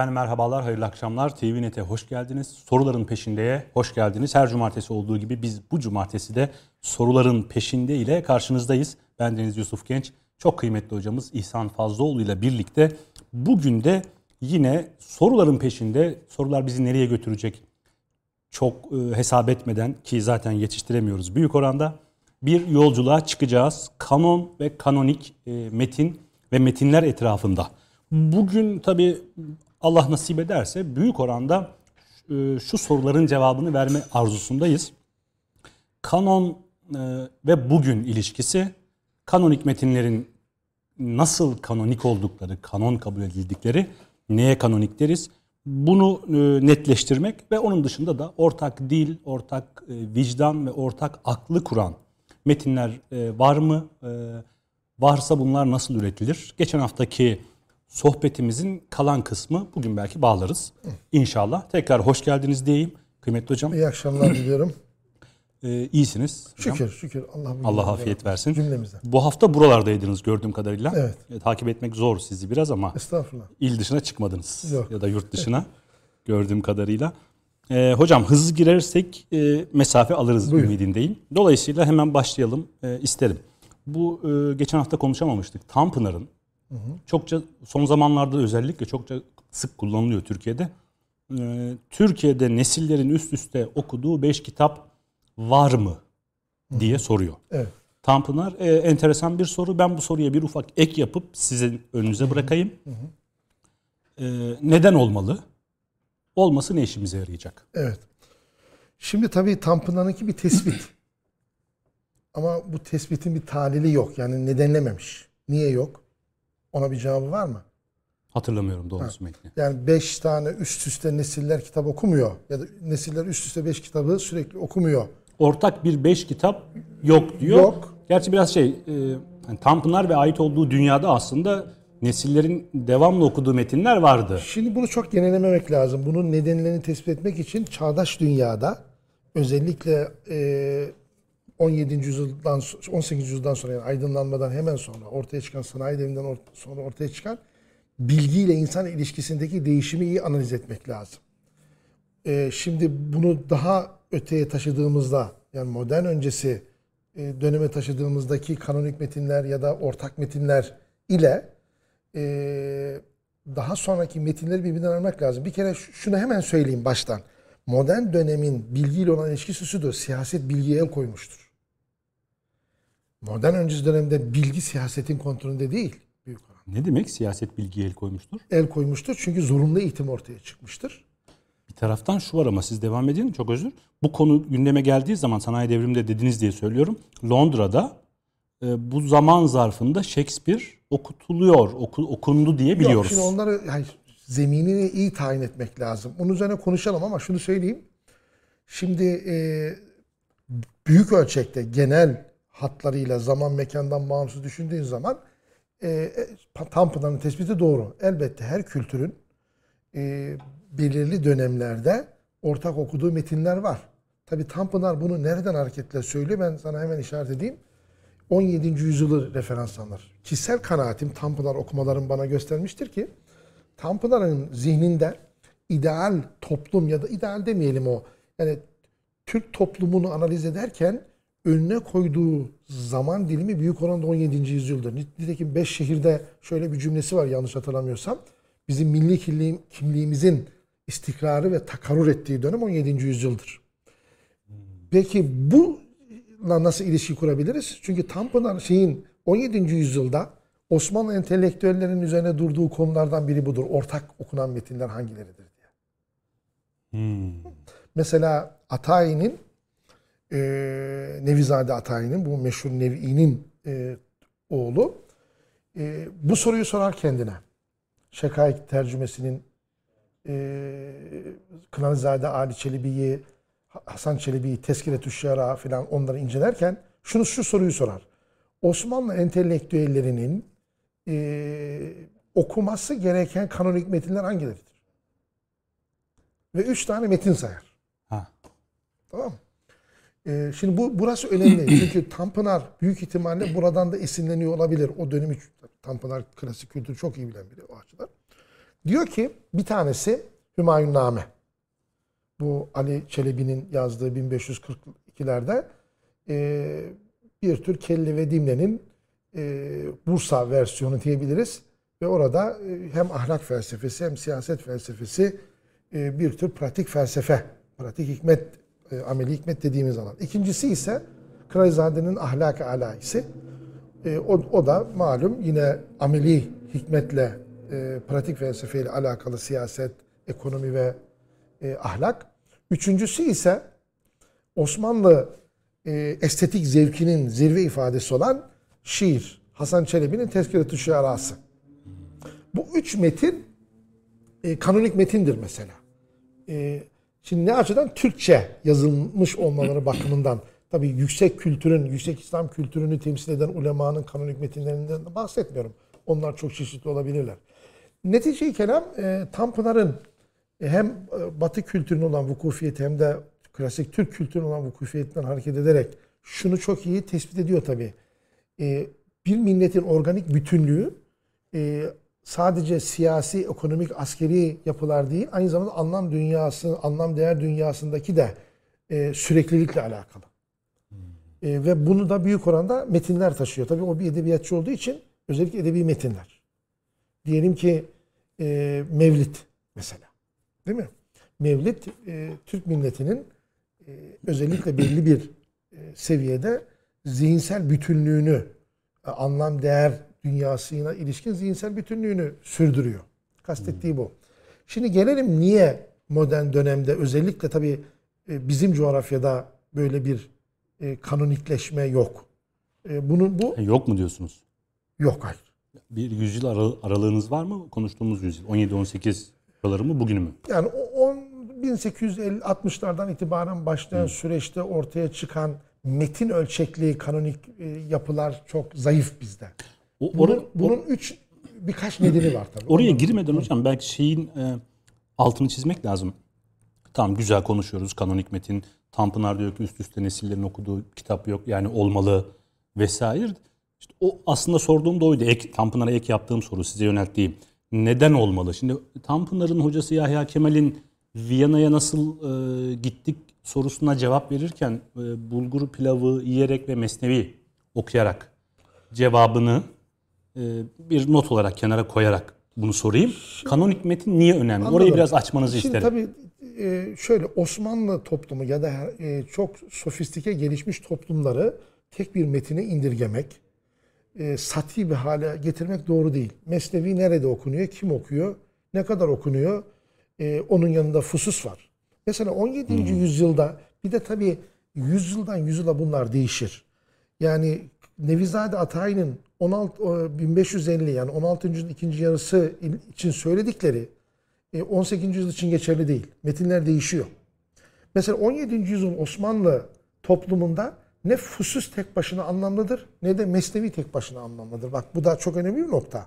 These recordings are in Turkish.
Efendim merhabalar, hayırlı akşamlar. TVNet'e hoş geldiniz. Soruların peşindeye hoş geldiniz. Her cumartesi olduğu gibi biz bu cumartesi de soruların peşinde ile karşınızdayız. Ben Deniz Yusuf Genç. Çok kıymetli hocamız İhsan Fazlıoğlu ile birlikte bugün de yine soruların peşinde sorular bizi nereye götürecek çok e, hesap etmeden ki zaten yetiştiremiyoruz büyük oranda bir yolculuğa çıkacağız. Kanon ve kanonik e, metin ve metinler etrafında. Bugün tabi Allah nasip ederse büyük oranda e, şu soruların cevabını verme arzusundayız. Kanon e, ve bugün ilişkisi, kanonik metinlerin nasıl kanonik oldukları, kanon kabul edildikleri, neye kanonik deriz? Bunu e, netleştirmek ve onun dışında da ortak dil, ortak vicdan ve ortak aklı kuran metinler var mı? Varsa bunlar nasıl üretilir? Geçen haftaki sohbetimizin kalan kısmı bugün belki bağlarız. İnşallah. Tekrar hoş geldiniz diyeyim kıymetli hocam. İyi akşamlar diliyorum. Ee, iyisiniz. Hocam. Şükür şükür. Allah, Allah afiyet versin. Cümlemize. Bu hafta buralardaydınız gördüğüm kadarıyla. Evet. E, takip etmek zor sizi biraz ama. Estağfurullah. İl dışına çıkmadınız. Yok. Ya da yurt dışına gördüğüm kadarıyla. Ee, hocam hızlı girersek e, mesafe alırız Buyurun. ümidindeyim. Dolayısıyla hemen başlayalım e, isterim. Bu e, geçen hafta konuşamamıştık. Tanpınar'ın Çokça son zamanlarda özellikle çokça sık kullanılıyor Türkiye'de. Ee, Türkiye'de nesillerin üst üste okuduğu beş kitap var mı diye soruyor. Evet. Tanpınar e, enteresan bir soru. Ben bu soruya bir ufak ek yapıp sizin önünüze bırakayım. E, neden olmalı? Olması ne işimize yarayacak? Evet. Şimdi tabii Tanpınar'ınki bir tespit. Ama bu tespitin bir talili yok. Yani nedenlememiş. Niye yok? Ona bir cevabı var mı? Hatırlamıyorum doğrusu metni. Yani beş tane üst üste nesiller kitap okumuyor. Ya da nesiller üst üste beş kitabı sürekli okumuyor. Ortak bir beş kitap yok diyor. Yok. Gerçi biraz şey, e, yani Tanpınar ve ait olduğu dünyada aslında nesillerin devamlı okuduğu metinler vardı. Şimdi bunu çok genellememek lazım. Bunun nedenlerini tespit etmek için çağdaş dünyada özellikle e, 17. yüzyıldan 18. yüzyıldan sonra yani aydınlanmadan hemen sonra ortaya çıkan sanayi devriminden sonra ortaya çıkan bilgiyle insan ilişkisindeki değişimi iyi analiz etmek lazım. Ee, şimdi bunu daha öteye taşıdığımızda yani modern öncesi e, döneme taşıdığımızdaki kanonik metinler ya da ortak metinler ile e, daha sonraki metinleri birbirinden ayırmak lazım. Bir kere şunu hemen söyleyeyim baştan. Modern dönemin bilgiyle olan ilişkisi şudur. Siyaset bilgiye el koymuştur modern öncesi dönemde bilgi siyasetin kontrolünde değil. Büyük oranda. Ne demek siyaset bilgiye el koymuştur? El koymuştur çünkü zorunlu eğitim ortaya çıkmıştır. Bir taraftan şu var ama siz devam edin çok özür. Bu konu gündeme geldiği zaman sanayi devriminde dediniz diye söylüyorum. Londra'da e, bu zaman zarfında Shakespeare okutuluyor, oku, okundu diye biliyoruz. Yok, şimdi onları yani zeminini iyi tayin etmek lazım. Onun üzerine konuşalım ama şunu söyleyeyim. Şimdi e, büyük ölçekte genel hatlarıyla zaman mekandan bağımsız düşündüğün zaman e, e Tanpınar'ın tespiti doğru. Elbette her kültürün e, belirli dönemlerde ortak okuduğu metinler var. Tabi Tanpınar bunu nereden hareketle söylüyor ben sana hemen işaret edeyim. 17. yüzyılı referans alır. Kişisel kanaatim Tanpınar okumalarım bana göstermiştir ki Tanpınar'ın zihninde ideal toplum ya da ideal demeyelim o yani Türk toplumunu analiz ederken önüne koyduğu zaman dilimi büyük oranda 17. yüzyıldır. Nitekim 5 şehirde şöyle bir cümlesi var yanlış hatırlamıyorsam. Bizim milli kimliğimizin istikrarı ve takarur ettiği dönem 17. yüzyıldır. Peki bu nasıl ilişki kurabiliriz? Çünkü Tanpınar şeyin 17. yüzyılda Osmanlı entelektüellerinin üzerine durduğu konulardan biri budur. Ortak okunan metinler hangileridir diye. Hmm. Mesela Atayi'nin e, Nevizade Atayi'nin, bu meşhur Nevi'nin e, oğlu e, bu soruyu sorar kendine. Şekayet tercümesinin e, Kınanizade Ali Çelebi'yi, Hasan Çelebi'yi, Tezkiretü Şiara falan onları incelerken şunu şu soruyu sorar. Osmanlı entelektüellerinin e, okuması gereken kanonik metinler hangileridir? Ve üç tane metin sayar. Ha. Tamam mı? Ee, şimdi bu burası önemli. Çünkü Tanpınar büyük ihtimalle buradan da esinleniyor olabilir. O dönemi Tanpınar klasik kültürü çok iyi bilen biri o açıdan. Diyor ki bir tanesi Hümayunname. Bu Ali Çelebi'nin yazdığı 1542'lerde e, bir tür Kelli ve Dimle'nin e, Bursa versiyonu diyebiliriz. Ve orada e, hem ahlak felsefesi hem siyaset felsefesi e, bir tür pratik felsefe, pratik hikmet, e, ameli hikmet dediğimiz alan. İkincisi ise Kralizade'nin ahlak-ı alaisi. E, o, o da malum yine ameli hikmetle, e, pratik felsefeyle alakalı siyaset, ekonomi ve e, ahlak. Üçüncüsü ise Osmanlı e, estetik zevkinin zirve ifadesi olan şiir. Hasan Çelebi'nin Tezkirat-ı Şuarası. Bu üç metin e, kanonik metindir mesela. E, şimdi ne açıdan Türkçe yazılmış olmaları bakımından tabii yüksek kültürün, yüksek İslam kültürünü temsil eden ulemanın kanonik metinlerinden de bahsetmiyorum. Onlar çok çeşitli olabilirler. Netice-i kelam e, Tanpınar'ın e, hem e, Batı kültürünün olan vukufiyeti hem de klasik Türk kültürünün olan vukufiyetinden hareket ederek şunu çok iyi tespit ediyor tabii. E, bir milletin organik bütünlüğü e, sadece siyasi, ekonomik, askeri yapılar değil, aynı zamanda anlam dünyası, anlam değer dünyasındaki de e, süreklilikle alakalı. E, ve bunu da büyük oranda metinler taşıyor. Tabii o bir edebiyatçı olduğu için özellikle edebi metinler. Diyelim ki e, Mevlid mesela. Değil mi? Mevlid e, Türk milletinin e, özellikle belli bir e, seviyede zihinsel bütünlüğünü, e, anlam değer dünyasına ilişkin zihinsel bütünlüğünü sürdürüyor. Kastettiği bu. Şimdi gelelim niye modern dönemde özellikle tabii e, bizim coğrafyada böyle bir e, kanonikleşme yok. E, Bunun bu Yok mu diyorsunuz? yok hayır. Bir yüzyıl ara- aralığınız var mı? Konuştuğumuz yüzyıl. 17-18 araları mı bugünü mü? Yani o 10 1860'lardan itibaren başlayan süreçte ortaya çıkan metin ölçekli kanonik yapılar çok zayıf bizde. O, Bunun, or- bunun üç birkaç nedeni var tabii. Oraya girmeden hocam belki şeyin e, altını çizmek lazım. Tamam güzel konuşuyoruz kanonik metin. Tanpınar diyor ki üst üste nesillerin okuduğu kitap yok yani olmalı vesaire. İşte o aslında sorduğum da oydu. Ek, Tanpınar'a ek yaptığım soru size yönelttiğim. Neden olmalı? Şimdi Tanpınar'ın hocası Yahya Kemal'in Viyana'ya nasıl e, gittik sorusuna cevap verirken e, bulgur pilavı yiyerek ve mesnevi okuyarak cevabını bir not olarak kenara koyarak bunu sorayım. Kanonik metin niye önemli? Orayı Anladım. biraz açmanızı Şimdi isterim. tabii e, şöyle Osmanlı toplumu ya da e, çok sofistike gelişmiş toplumları tek bir metine indirgemek, e, sati bir hale getirmek doğru değil. Mesnevi nerede okunuyor, kim okuyor, ne kadar okunuyor, onun yanında fusus var. Mesela 17. yüzyılda bir de tabii yüzyıldan yüzyıla bunlar değişir. Yani Nevizade Atay'ın 16 o 1550 yani 16. yüzyılın ikinci yarısı için söyledikleri e, 18. yüzyıl için geçerli değil. Metinler değişiyor. Mesela 17. yüzyıl Osmanlı toplumunda ne fusus tek başına anlamlıdır ne de mesnevi tek başına anlamlıdır. Bak bu da çok önemli bir nokta.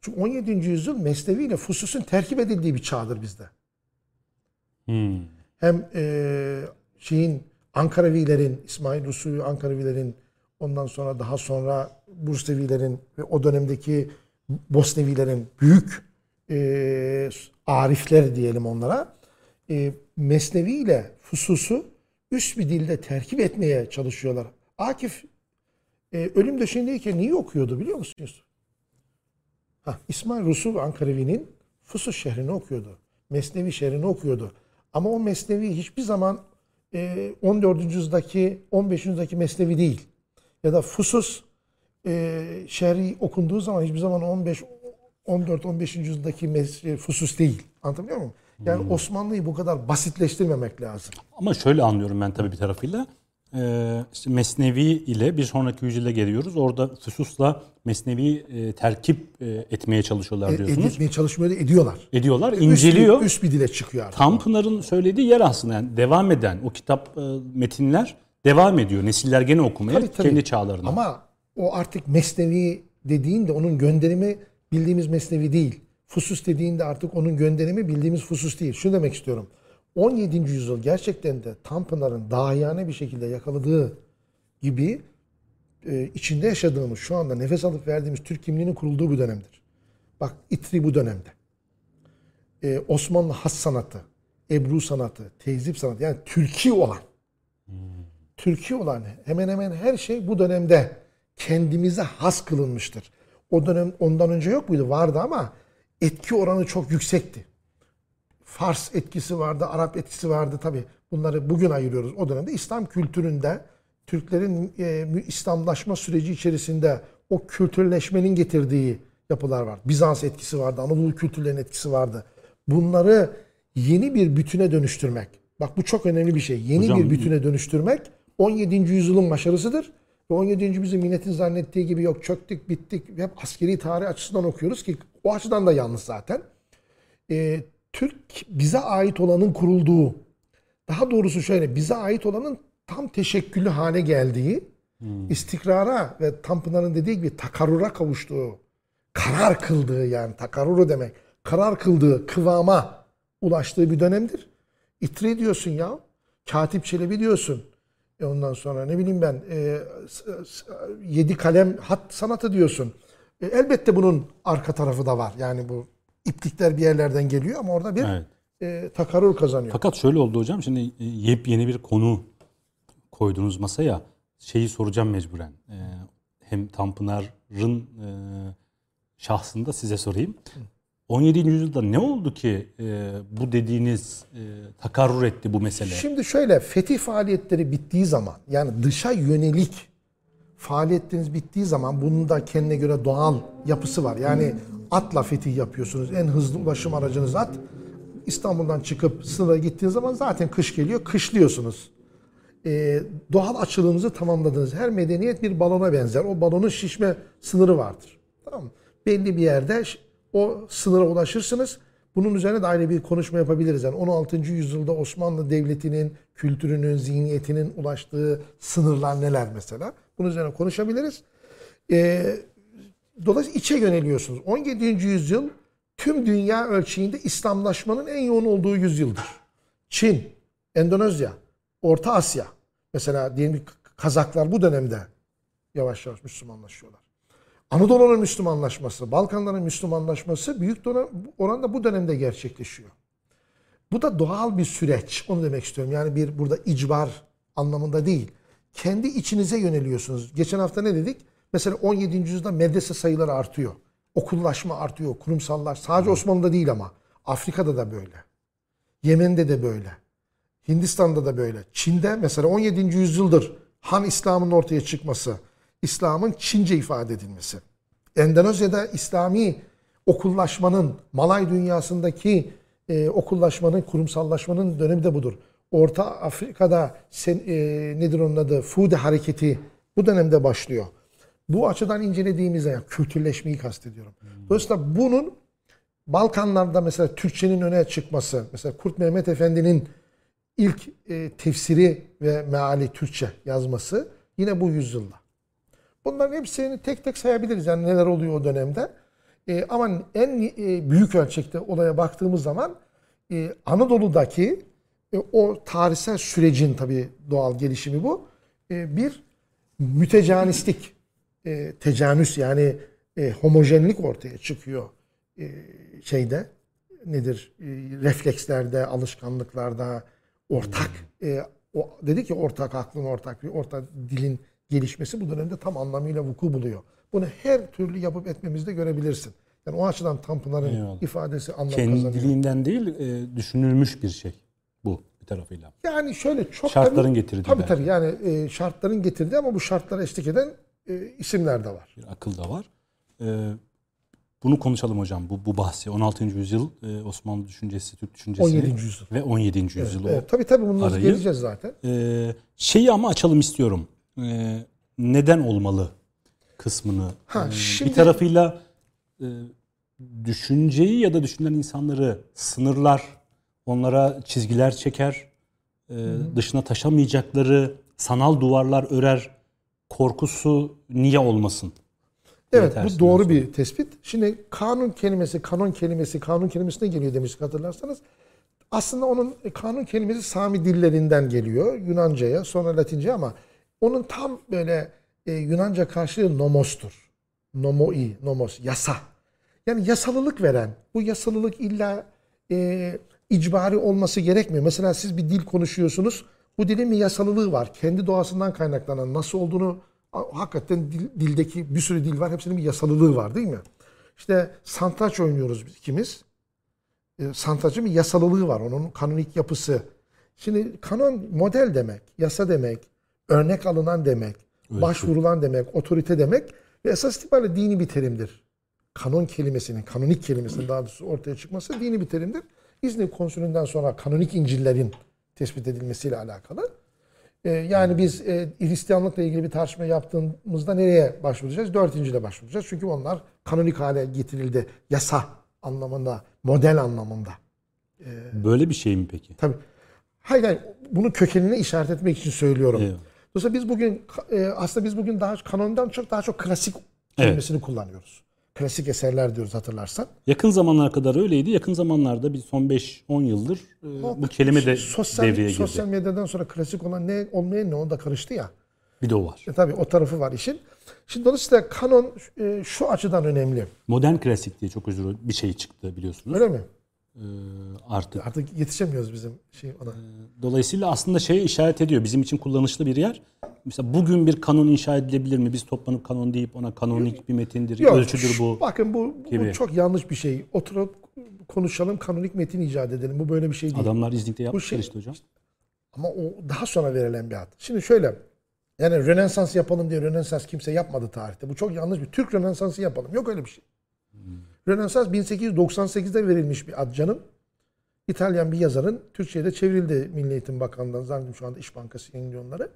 Çünkü 17. yüzyıl mesnevi ile fususun terkip edildiği bir çağdır bizde. Hmm. Hem e, şeyin Ankaravilerin, İsmail Rusuvi Ankaravilerin ondan sonra daha sonra Bursevilerin ve o dönemdeki Bosnevilerin büyük e, arifler diyelim onlara e, Mesnevi ile Fusus'u üst bir dilde terkip etmeye çalışıyorlar. Akif e, ölüm döşeğindeyken niye okuyordu biliyor musunuz? Ha, İsmail Rusu ve Ankaravi'nin Fusus şehrini okuyordu. Mesnevi şehrini okuyordu. Ama o Mesnevi hiçbir zaman e, 14. yüzyıldaki 15. yüzyıldaki Mesnevi değil. Ya da Fusus e, şehri okunduğu zaman hiçbir zaman 15 14 15. yüzyıldaki Fusus değil. Anlatabiliyor muyum? Yani Osmanlı'yı bu kadar basitleştirmemek lazım. Ama şöyle anlıyorum ben tabii bir tarafıyla. Ee, işte Mesnevi ile bir sonraki yüzyıla geliyoruz. Orada Füsus'la Mesnevi e, terkip e, etmeye çalışıyorlar E, diyorsunuz. etmeye çalışmıyor ediyorlar. Ediyorlar, Üst inceliyor. bir, üst bir dile çıkıyor artık. Tanpınar'ın söylediği yer aslında yani devam eden o kitap e, metinler devam ediyor. Nesiller gene okumaya Tabii, tabii. kendi çağlarında. Ama o artık mesnevi dediğinde onun gönderimi bildiğimiz mesnevi değil. Fusus dediğinde artık onun gönderimi bildiğimiz fusus değil. Şunu demek istiyorum. 17. yüzyıl gerçekten de Tanpınar'ın dahiyane bir şekilde yakaladığı gibi e, içinde yaşadığımız şu anda nefes alıp verdiğimiz Türk kimliğinin kurulduğu bu dönemdir. Bak İtri bu dönemde. e, Osmanlı has sanatı, Ebru sanatı, teyzip sanatı yani Türkiye olan Türkiye olan hemen hemen her şey bu dönemde kendimize has kılınmıştır. O dönem ondan önce yok muydu? Vardı ama etki oranı çok yüksekti. Fars etkisi vardı, Arap etkisi vardı tabi. Bunları bugün ayırıyoruz. O dönemde İslam kültüründe Türklerin e, İslamlaşma süreci içerisinde o kültürleşmenin getirdiği yapılar var. Bizans etkisi vardı, Anadolu kültürlerinin etkisi vardı. Bunları yeni bir bütüne dönüştürmek. Bak bu çok önemli bir şey. Yeni Hocam, bir bütüne dönüştürmek 17. yüzyılın başarısıdır. Ve 17. yüzyıl milletin zannettiği gibi yok çöktük bittik. Hep askeri tarih açısından okuyoruz ki o açıdan da yanlış zaten. Ee, Türk bize ait olanın kurulduğu, daha doğrusu şöyle bize ait olanın tam teşekküllü hale geldiği, istikrara ve Tanpınar'ın dediği gibi takarrura kavuştuğu, karar kıldığı yani takarruru demek, karar kıldığı kıvama ulaştığı bir dönemdir. İtre diyorsun ya, Katip Çelebi diyorsun. E ondan sonra ne bileyim ben e, yedi kalem hat sanatı diyorsun. E, elbette bunun arka tarafı da var. Yani bu iplikler bir yerlerden geliyor ama orada bir Evet. e, takarrur kazanıyor. Fakat şöyle oldu hocam şimdi e, yepyeni bir konu koydunuz masaya. Şeyi soracağım mecburen. Ee, hem Tanpınar'ın e, şahsında size sorayım. 17. yüzyılda ne oldu ki e, bu dediğiniz e, takarrur etti bu mesele? Şimdi şöyle fetih faaliyetleri bittiği zaman yani dışa yönelik faaliyetleriniz bittiği zaman bunun da kendine göre doğal yapısı var. Yani atla fetih yapıyorsunuz. En hızlı ulaşım aracınız at. İstanbul'dan çıkıp sınıra gittiğiniz zaman zaten kış geliyor. Kışlıyorsunuz. Ee, doğal açılımınızı tamamladınız. Her medeniyet bir balona benzer. O balonun şişme sınırı vardır. Tamam mı? Belli bir yerde o sınıra ulaşırsınız. Bunun üzerine de ayrı bir konuşma yapabiliriz. Yani 16. yüzyılda Osmanlı Devleti'nin, kültürünün, zihniyetinin ulaştığı sınırlar neler mesela? Bunun üzerine konuşabiliriz. Ee, dolayısıyla içe yöneliyorsunuz. 17. yüzyıl tüm dünya ölçeğinde İslamlaşmanın en yoğun olduğu yüzyıldır. Çin, Endonezya, Orta Asya. Mesela diyelim ki Kazaklar bu dönemde yavaş yavaş Müslümanlaşıyorlar. Anadolu'nun Müslümanlaşması, Balkanların Müslümanlaşması büyük oranda bu dönemde gerçekleşiyor. Bu da doğal bir süreç. Onu demek istiyorum. Yani bir burada icbar anlamında değil. Kendi içinize yöneliyorsunuz. Geçen hafta ne dedik? Mesela 17. yüzyılda medrese sayıları artıyor. Okullaşma artıyor. Kurumsallar. Sadece Osmanlı'da değil ama. Afrika'da da böyle. Yemen'de de böyle. Hindistan'da da böyle. Çin'de mesela 17. yüzyıldır Han İslam'ın ortaya çıkması, İslam'ın Çince ifade edilmesi. Endonezya'da İslami okullaşmanın, Malay dünyasındaki e, okullaşmanın, kurumsallaşmanın dönemi de budur. Orta Afrika'da sen, e, nedir onun adı? Fude hareketi bu dönemde başlıyor. Bu açıdan incelediğimizde yani kültürleşmeyi kastediyorum. Dolayısıyla bunun Balkanlarda mesela Türkçenin öne çıkması, mesela Kurt Mehmet Efendi'nin ilk e, tefsiri ve meali Türkçe yazması yine bu yüzyılda. Bunların hepsini tek tek sayabiliriz. Yani neler oluyor o dönemde. E, ama en e, büyük ölçekte olaya baktığımız zaman e, Anadolu'daki e, o tarihsel sürecin tabii doğal gelişimi bu. E, bir mütecanislik, e, tecanüs yani e, homojenlik ortaya çıkıyor e, şeyde nedir e, reflekslerde, alışkanlıklarda ortak e, o dedi ki ortak aklın ortak bir ortak dilin gelişmesi bu dönemde tam anlamıyla vuku buluyor. Bunu her türlü yapıp etmemizde görebilirsin. Yani o açıdan Tanpınar'ın Eyvallah. ifadesi anlam kazanıyor. Kendiliğinden değil e, düşünülmüş bir şey bu bir tarafıyla. Yani şöyle çok Şartların tabii- getirdiği Tabii belki. tabii yani e, şartların getirdiği ama bu şartlara eşlik eden e, isimler de var. Bir akıl da var. E, bunu konuşalım hocam. Bu, bu bahsi 16. yüzyıl e, Osmanlı düşüncesi, Türk düşüncesi 17. yüzyıl. ve 17. yüzyıl. o. Evet, tabii tabii bunları arayı- geleceğiz zaten. Ee, şeyi ama açalım istiyorum. Ee, neden olmalı kısmını. Ha, Ee, şimdi- Bir tarafıyla e, düşünceyi ya da düşünen insanları sınırlar, onlara çizgiler çeker, e, dışına taşamayacakları sanal duvarlar örer. Korkusu niye olmasın? Evet bu doğru sonra. bir tespit. Şimdi kanun kelimesi, kanon kelimesi, kanun kelimesine geliyor demiştik hatırlarsanız. Aslında onun e, kanun kelimesi Sami dillerinden geliyor. Yunanca'ya sonra Latince ama onun tam böyle e, Yunanca karşılığı nomostur. Nomoi, nomos, yasa. Yani yasalılık veren. Bu yasalılık illa e, icbari olması gerekmiyor. Mesela siz bir dil konuşuyorsunuz. Bu dilin bir yasalılığı var. Kendi doğasından kaynaklanan nasıl olduğunu hakikaten dil- dildeki bir sürü dil var. Hepsinin bir yasalılığı var değil mi? İşte santraç oynuyoruz biz ikimiz. E, santraçın bir yasalılığı var. Onun kanonik yapısı. Şimdi kanon model demek, yasa demek, örnek alınan demek, başvurulan demek, otorite demek ve esas itibariyle dini bir terimdir. Kanon kelimesinin, kanonik kelimesinin daha doğrusu ortaya çıkması dini bir terimdir. İzmir konsülünden sonra kanonik İncil'lerin tespit edilmesiyle alakalı. Ee, yani biz e, Hristiyanlıkla ilgili bir tartışma yaptığımızda nereye başvuracağız? Dört İncil'e başvuracağız. Çünkü onlar kanonik hale getirildi. Yasa anlamında, model anlamında. Böyle bir şey mi peki? Tabii. Hayır hayır. Bunu kökenine işaret etmek için söylüyorum. Eyvallah. Dolayısıyla biz bugün e, aslında biz bugün daha kanondan çok daha çok klasik kelimesini kullanıyoruz. Klasik eserler diyoruz hatırlarsan. Yakın zamanlara kadar öyleydi. Yakın zamanlarda bir son 5-10 yıldır e, bu kelime de sosyal, devreye girdi. sosyal medyadan sonra klasik olan ne olmaya ne o da karıştı ya. Bir de o var. E, tabii o tarafı var işin. Şimdi dolayısıyla kanon e, şu açıdan önemli. Modern klasik diye çok özür bir şey çıktı biliyorsunuz. Öyle mi? E, artık. Artık yetişemiyoruz bizim şey ona. Dolayısıyla aslında şeye işaret ediyor. Bizim için kullanışlı bir yer. Mesela bugün bir kanon inşa edilebilir mi? Biz toplanıp kanon deyip ona kanonik bir metindir, Yok, ölçüdür bu. Bakın bu, bu çok yanlış bir şey. Oturup konuşalım, kanonik metin icat edelim. Bu böyle bir şey değil. Adamlar İznik'te yapmışlar şey- işte hocam. Ama o daha sonra verilen bir ad. Şimdi şöyle. Yani Rönesans yapalım diye Rönesans kimse yapmadı tarihte. Bu çok yanlış bir. Türk Rönesansı yapalım. Yok öyle bir şey. Rönesans 1898'de verilmiş bir ad canım. İtalyan bir yazarın Türkçe'ye de çevrildi Milli Eğitim Bakanlığı'ndan. Zannediyorum şu anda İş Bankası yayınlıyor onları.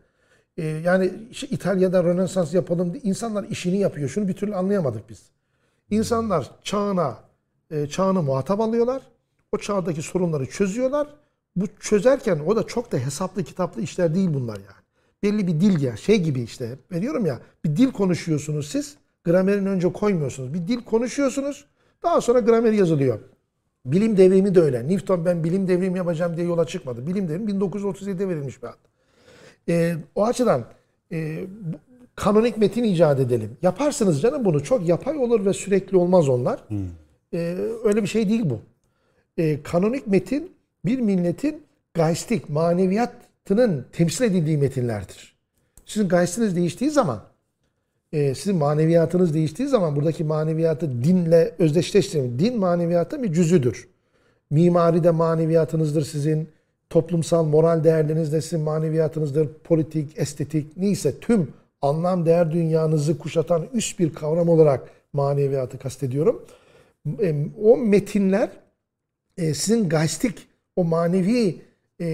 Ee, yani işte İtalya'da Rönesans yapalım diye insanlar işini yapıyor. Şunu bir türlü anlayamadık biz. İnsanlar çağına e, çağını muhatap alıyorlar. O çağdaki sorunları çözüyorlar. Bu çözerken o da çok da hesaplı kitaplı işler değil bunlar yani. Belli bir dil ya şey gibi işte veriyorum ya bir dil konuşuyorsunuz siz gramerin önce koymuyorsunuz. Bir dil konuşuyorsunuz daha sonra gramer yazılıyor. Bilim devrimi de öyle. Newton ben bilim devrimi yapacağım diye yola çıkmadı. Bilim devrimi 1937'de verilmiş bir ad. Ee, o açıdan e, kanonik metin icat edelim. Yaparsınız canım bunu. Çok yapay olur ve sürekli olmaz onlar. Ee, öyle bir şey değil bu. Ee, kanonik metin bir milletin geistik, maneviyatının temsil edildiği metinlerdir. Sizin geistiniz değiştiği zaman, e, sizin maneviyatınız değiştiği zaman buradaki maneviyatı dinle özdeşleştirin. Din maneviyatın bir cüzüdür. Mimari de maneviyatınızdır sizin. Toplumsal moral değerleriniz de sizin maneviyatınızdır. Politik, estetik neyse tüm anlam değer dünyanızı kuşatan üst bir kavram olarak maneviyatı kastediyorum. E, O metinler e, sizin geistik o manevi e,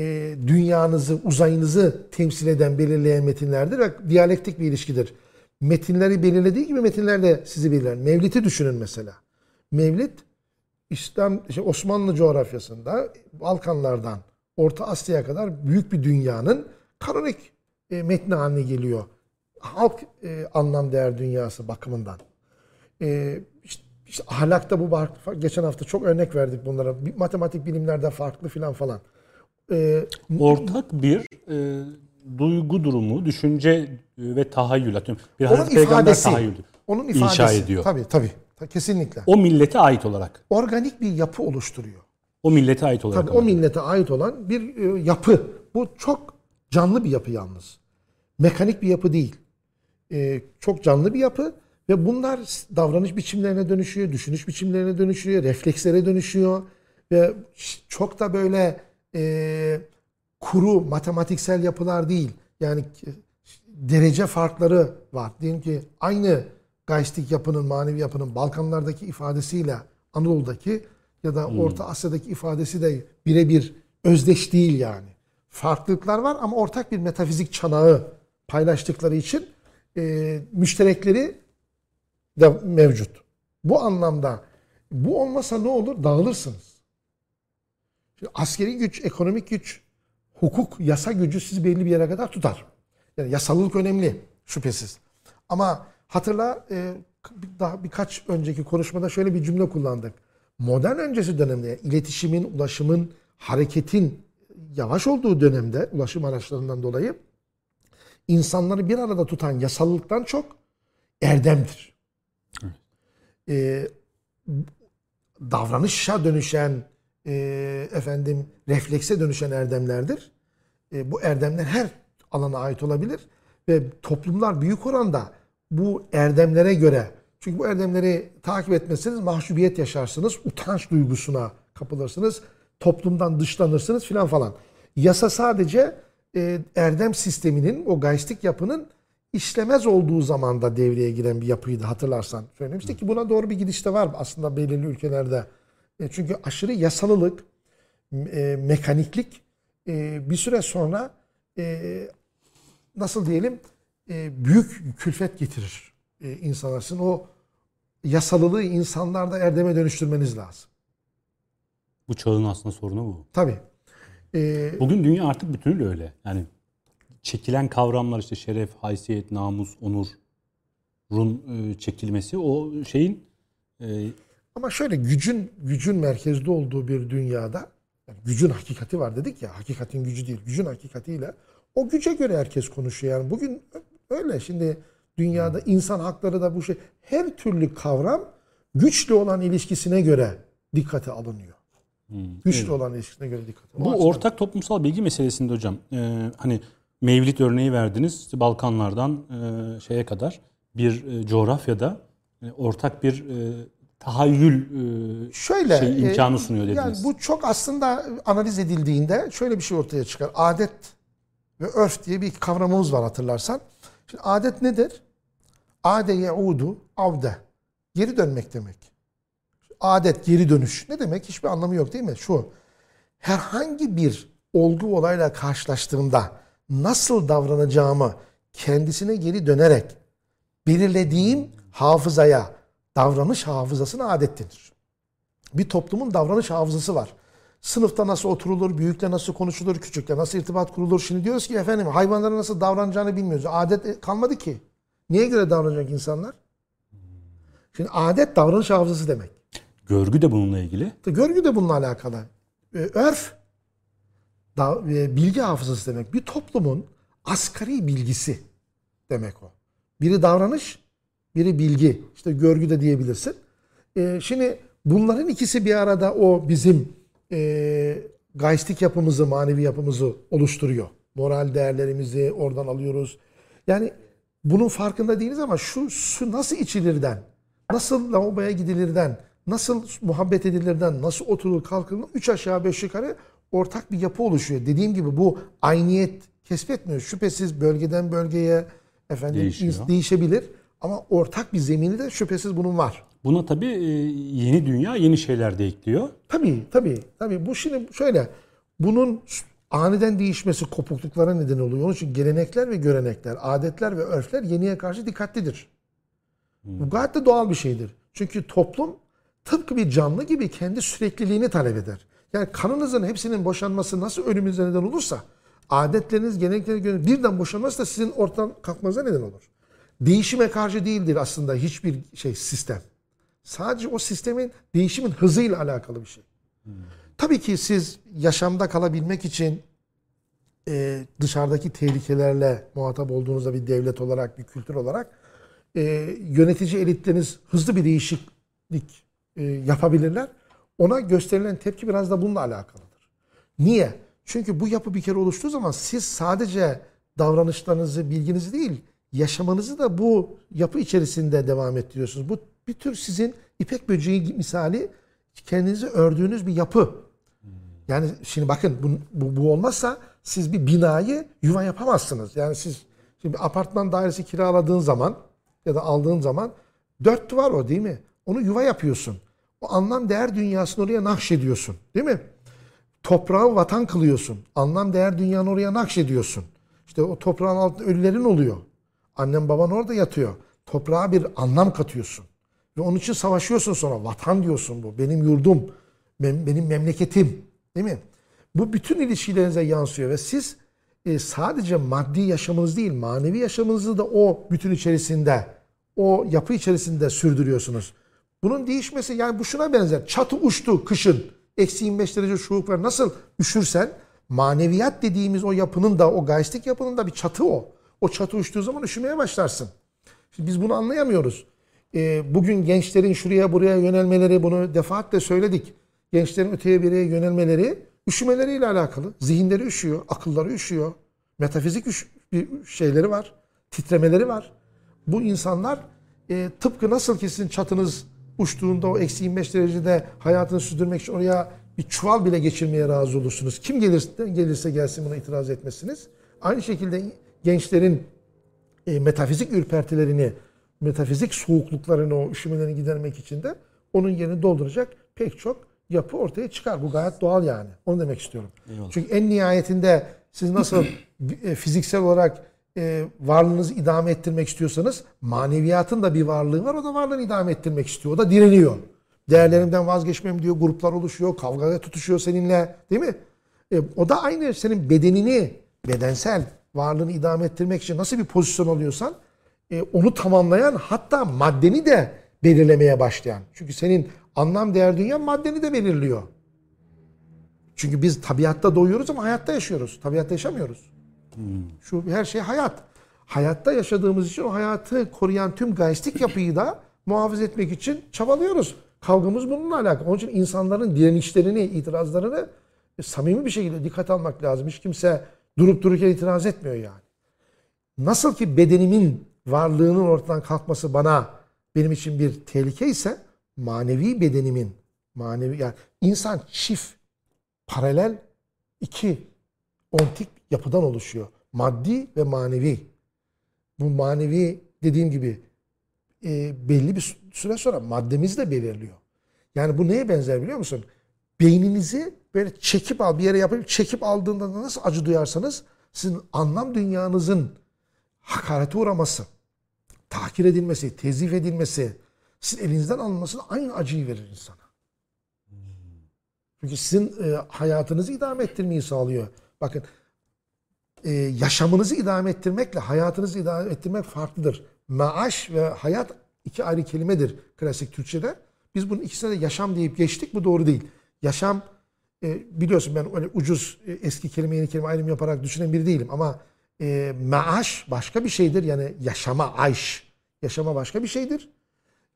dünyanızı, uzayınızı temsil eden, belirleyen metinlerdir ve diyalektik bir ilişkidir. Metinleri belirlediği gibi metinler de sizi belirler. Mevlid'i düşünün mesela. Mevlid İslam işte Osmanlı coğrafyasında Balkanlardan Orta Asya'ya kadar büyük bir dünyanın kanonik e, metni haline geliyor. Halk e, anlam değer dünyası bakımından. E, işte, işte ahlakta bu. Geçen hafta çok örnek verdik bunlara. Matematik bilimlerde farklı filan falan. E, Ortak bir e, duygu durumu, düşünce e, ve tahayyül atıyorum. Bir onun ifadesi. Onun inşa ifadesi. ediyor. Tabii tabii. Ta- Kesinlikle. O millete ait olarak. Organik bir yapı oluşturuyor. O millete ait olarak. Tabii o millete ait olan bir e, yapı. Bu çok canlı bir yapı yalnız. Mekanik bir yapı değil. E, çok canlı bir yapı ve bunlar davranış biçimlerine dönüşüyor, düşünüş biçimlerine dönüşüyor, reflekslere dönüşüyor ve çok da böyle e, kuru matematiksel yapılar değil. Yani k- derece farkları var. Diyelim ki aynı geistik yapının, manevi yapının Balkanlardaki ifadesiyle Anadolu'daki ya da Orta Asya'daki ifadesi de birebir özdeş değil yani. Farklılıklar var ama ortak bir metafizik çanağı paylaştıkları için e, müşterekleri de mevcut. Bu anlamda bu olmasa ne olur? Dağılırsınız. Şimdi askeri güç, ekonomik güç, hukuk, yasa gücü sizi belli bir yere kadar tutar. Yani yasalılık önemli şüphesiz. Ama hatırla e, daha birkaç önceki konuşmada şöyle bir cümle kullandık. Modern öncesi dönemde iletişimin, ulaşımın, hareketin yavaş olduğu dönemde ulaşım araçlarından dolayı insanları bir arada tutan yasallıktan çok erdemdir. E, davranışa dönüşen e, efendim reflekse dönüşen erdemlerdir. E, bu erdemler her alana ait olabilir ve toplumlar büyük oranda bu erdemlere göre çünkü bu erdemleri takip etmezseniz mahcubiyet yaşarsınız, utanç duygusuna kapılırsınız, toplumdan dışlanırsınız filan falan. Yasa sadece e, erdem sisteminin, o gaistik yapının işlemez olduğu zamanda devreye giren bir yapıydı hatırlarsan. Söylemiştik ki buna doğru bir gidiş de var aslında belirli ülkelerde. E, çünkü aşırı yasalılık, e, mekaniklik e, bir süre sonra e, nasıl diyelim e, büyük külfet getirir e. Sizin o yasalılığı insanlarda erdeme dönüştürmeniz lazım. Bu çağın aslında sorunu bu. Tabii. E, Bugün dünya artık bütünüyle öyle. Yani çekilen kavramlar işte şeref, haysiyet, namus, onurun e, çekilmesi o şeyin e, ama şöyle gücün gücün merkezde olduğu bir dünyada yani gücün hakikati var dedik ya hakikatin gücü değil gücün hakikatiyle o güce göre herkes konuşuyor yani bugün öyle şimdi dünyada insan hakları da bu şey her türlü kavram güçlü olan ilişkisine göre dikkate alınıyor. Güçlü olan ilişkisine göre dikkate Bu alınıyor. ortak toplumsal bilgi meselesinde hocam. e, hani Mevlid örneği verdiniz. İşte Balkanlardan e, şeye kadar bir e, coğrafyada e, ortak bir e, tahayyül e, Şöyle şey, e, imkanı sunuyor dediniz. Yani bu çok aslında analiz edildiğinde şöyle bir şey ortaya çıkar. Adet ve örf diye bir kavramımız var hatırlarsan. Şimdi adet nedir? Ade yaudu avde. Geri dönmek demek. Adet geri dönüş. Ne demek? Hiçbir anlamı yok değil mi? Şu. Herhangi bir olgu olayla karşılaştığımda nasıl davranacağımı kendisine geri dönerek belirlediğim hafızaya, davranış hafızasına adet denir. Bir toplumun davranış hafızası var. Sınıfta nasıl oturulur, büyükle nasıl konuşulur, küçükle nasıl irtibat kurulur. Şimdi diyoruz ki efendim hayvanlara nasıl davranacağını bilmiyoruz. Adet kalmadı ki. Niye göre davranacak insanlar? Şimdi adet davranış hafızası demek. Görgü de bununla ilgili. Görgü de bununla alakalı. Ee, Örf da, e, bilgi hafızası demek. Bir toplumun asgari bilgisi demek o. Biri davranış, biri bilgi. İşte görgü de diyebilirsin. Ee, şimdi bunların ikisi bir arada o bizim e, gaistik yapımızı, manevi yapımızı oluşturuyor. Moral değerlerimizi oradan alıyoruz. Yani bunun farkında değiliz ama şu su nasıl içilirden, nasıl lavaboya gidilirden, nasıl muhabbet edilirden, nasıl oturulur kalkılır, üç aşağı beş yukarı ortak bir yapı oluşuyor. Dediğim gibi bu ayniyet kesbetmiyor. Şüphesiz bölgeden bölgeye efendim Değişiyor. değişebilir ama ortak bir zemini de şüphesiz bunun var. Buna tabii e, yeni dünya yeni şeyler de ekliyor. Tabii tabii tabii bu şimdi şöyle bunun aniden değişmesi kopukluklara neden oluyor. Onun için gelenekler ve görenekler, adetler ve örfler yeniye karşı dikkatlidir. Bu gayet de doğal bir şeydir. Çünkü toplum tıpkı bir canlı gibi kendi sürekliliğini talep eder. Yani kanınızın hepsinin boşanması nasıl ölümünüze neden olursa adetleriniz, gelenekleriniz birden boşanması da sizin ortadan kalkmanıza neden olur. Değişime karşı değildir aslında hiçbir şey sistem. Sadece o sistemin değişimin hızıyla alakalı bir şey. Tabii ki siz yaşamda kalabilmek için e, dışarıdaki tehlikelerle muhatap olduğunuzda bir devlet olarak, bir kültür olarak e, yönetici elitleriniz hızlı bir değişiklik e, yapabilirler. Ona gösterilen tepki biraz da bununla alakalıdır. Niye? Çünkü bu yapı bir kere oluştuğu zaman siz sadece davranışlarınızı, bilginizi değil, yaşamanızı da bu yapı içerisinde devam ettiriyorsunuz. Bu bir tür sizin ipek böceği misali kendinizi ördüğünüz bir yapı. Yani şimdi bakın bu, bu, bu olmazsa siz bir binayı yuva yapamazsınız. Yani siz şimdi apartman dairesi kiraladığın zaman ya da aldığın zaman dört duvar o değil mi? Onu yuva yapıyorsun. O anlam değer dünyasını oraya nakşediyorsun. Değil mi? Toprağı vatan kılıyorsun. Anlam değer dünyanı oraya nakşediyorsun. İşte o toprağın altında ölülerin oluyor. Annem baban orada yatıyor. Toprağa bir anlam katıyorsun. Ve onun için savaşıyorsun sonra. Vatan diyorsun bu. Benim yurdum. Benim, memleketim. Değil mi? Bu bütün ilişkilerinize yansıyor ve siz e, sadece maddi yaşamınız değil, manevi yaşamınızı da o bütün içerisinde, o yapı içerisinde sürdürüyorsunuz. Bunun değişmesi yani bu şuna benzer. Çatı uçtu kışın. Eksi 25 derece soğuk var. Nasıl üşürsen maneviyat dediğimiz o yapının da o gaistik yapının da bir çatı o. O çatı uçtuğu zaman üşümeye başlarsın. Şimdi biz bunu anlayamıyoruz. Ee, bugün gençlerin şuraya buraya yönelmeleri bunu defaatle söyledik. gençlerin öteye beriye yönelmeleri üşümeleriyle alakalı. Zihinleri üşüyor, akılları üşüyor. Metafizik üş- bir şeyleri var, titremeleri var. Bu insanlar e, tıpkı nasıl ki sizin çatınız uçtuğunda o eksi 25 derecede hayatını sürdürmek için oraya bir çuval bile geçirmeye razı olursunuz. Kim gelirse, gelirse gelsin buna itiraz etmezsiniz. Aynı şekilde gençlerin e, metafizik ürpertilerini, metafizik soğukluklarını, o üşümelerini gidermek için de onun yerini dolduracak pek çok yapı ortaya çıkar. Bu gayet doğal yani. Onu demek istiyorum. Çünkü en nihayetinde siz nasıl e, fiziksel olarak e, varlığınızı idame ettirmek istiyorsanız maneviyatın da bir varlığı var. O da varlığını idame ettirmek istiyor. O da direniyor. Değerlerimden vazgeçmem diyor. Gruplar oluşuyor. Kavgaya tutuşuyor seninle. Değil mi? E, o da aynı senin bedenini, bedensel varlığını idame ettirmek için nasıl bir pozisyon alıyorsan e, onu tamamlayan hatta maddeni de belirlemeye başlayan. Çünkü senin anlam değer dünyan maddeni de belirliyor. Çünkü biz tabiatta doğuyoruz ama hayatta yaşıyoruz. Tabiatta yaşamıyoruz. Şu her şey hayat. Hayatta yaşadığımız için o hayatı koruyan tüm gaistik yapıyı da muhafaza etmek için çabalıyoruz. Kavgamız bununla alakalı. Onun için insanların direnişlerini, itirazlarını e, samimi bir şekilde dikkat almak lazım. Hiç kimse durup dururken itiraz etmiyor yani. Nasıl ki bedenimin varlığının ortadan kalkması bana benim için bir tehlike ise manevi bedenimin manevi yani insan çift paralel iki ontik yapıdan oluşuyor. Maddi ve manevi. Bu manevi dediğim gibi e, belli bir süre sonra maddemizi de belirliyor. Yani bu neye benzer biliyor musun? Beyninizi böyle çekip al bir yere yapıp çekip aldığında da nasıl acı duyarsanız sizin anlam dünyanızın hakarete uğraması, tahkir edilmesi, tezif edilmesi, sizin elinizden alınması da aynı acıyı verir insana. Çünkü sizin e, hayatınızı idame ettirmeyi sağlıyor. Bakın e, yaşamınızı idame ettirmekle hayatınızı idame ettirmek farklıdır. Maaş ve hayat iki ayrı kelimedir klasik Türkçe'de. Biz bunun ikisine de yaşam deyip geçtik. Bu doğru değil. Yaşam e, biliyorsun ben öyle ucuz e, eski kelime yeni kelime ayrım yaparak düşünen biri değilim ama e, maaş başka bir şeydir. Yani yaşama, ayş. Yaşama başka bir şeydir.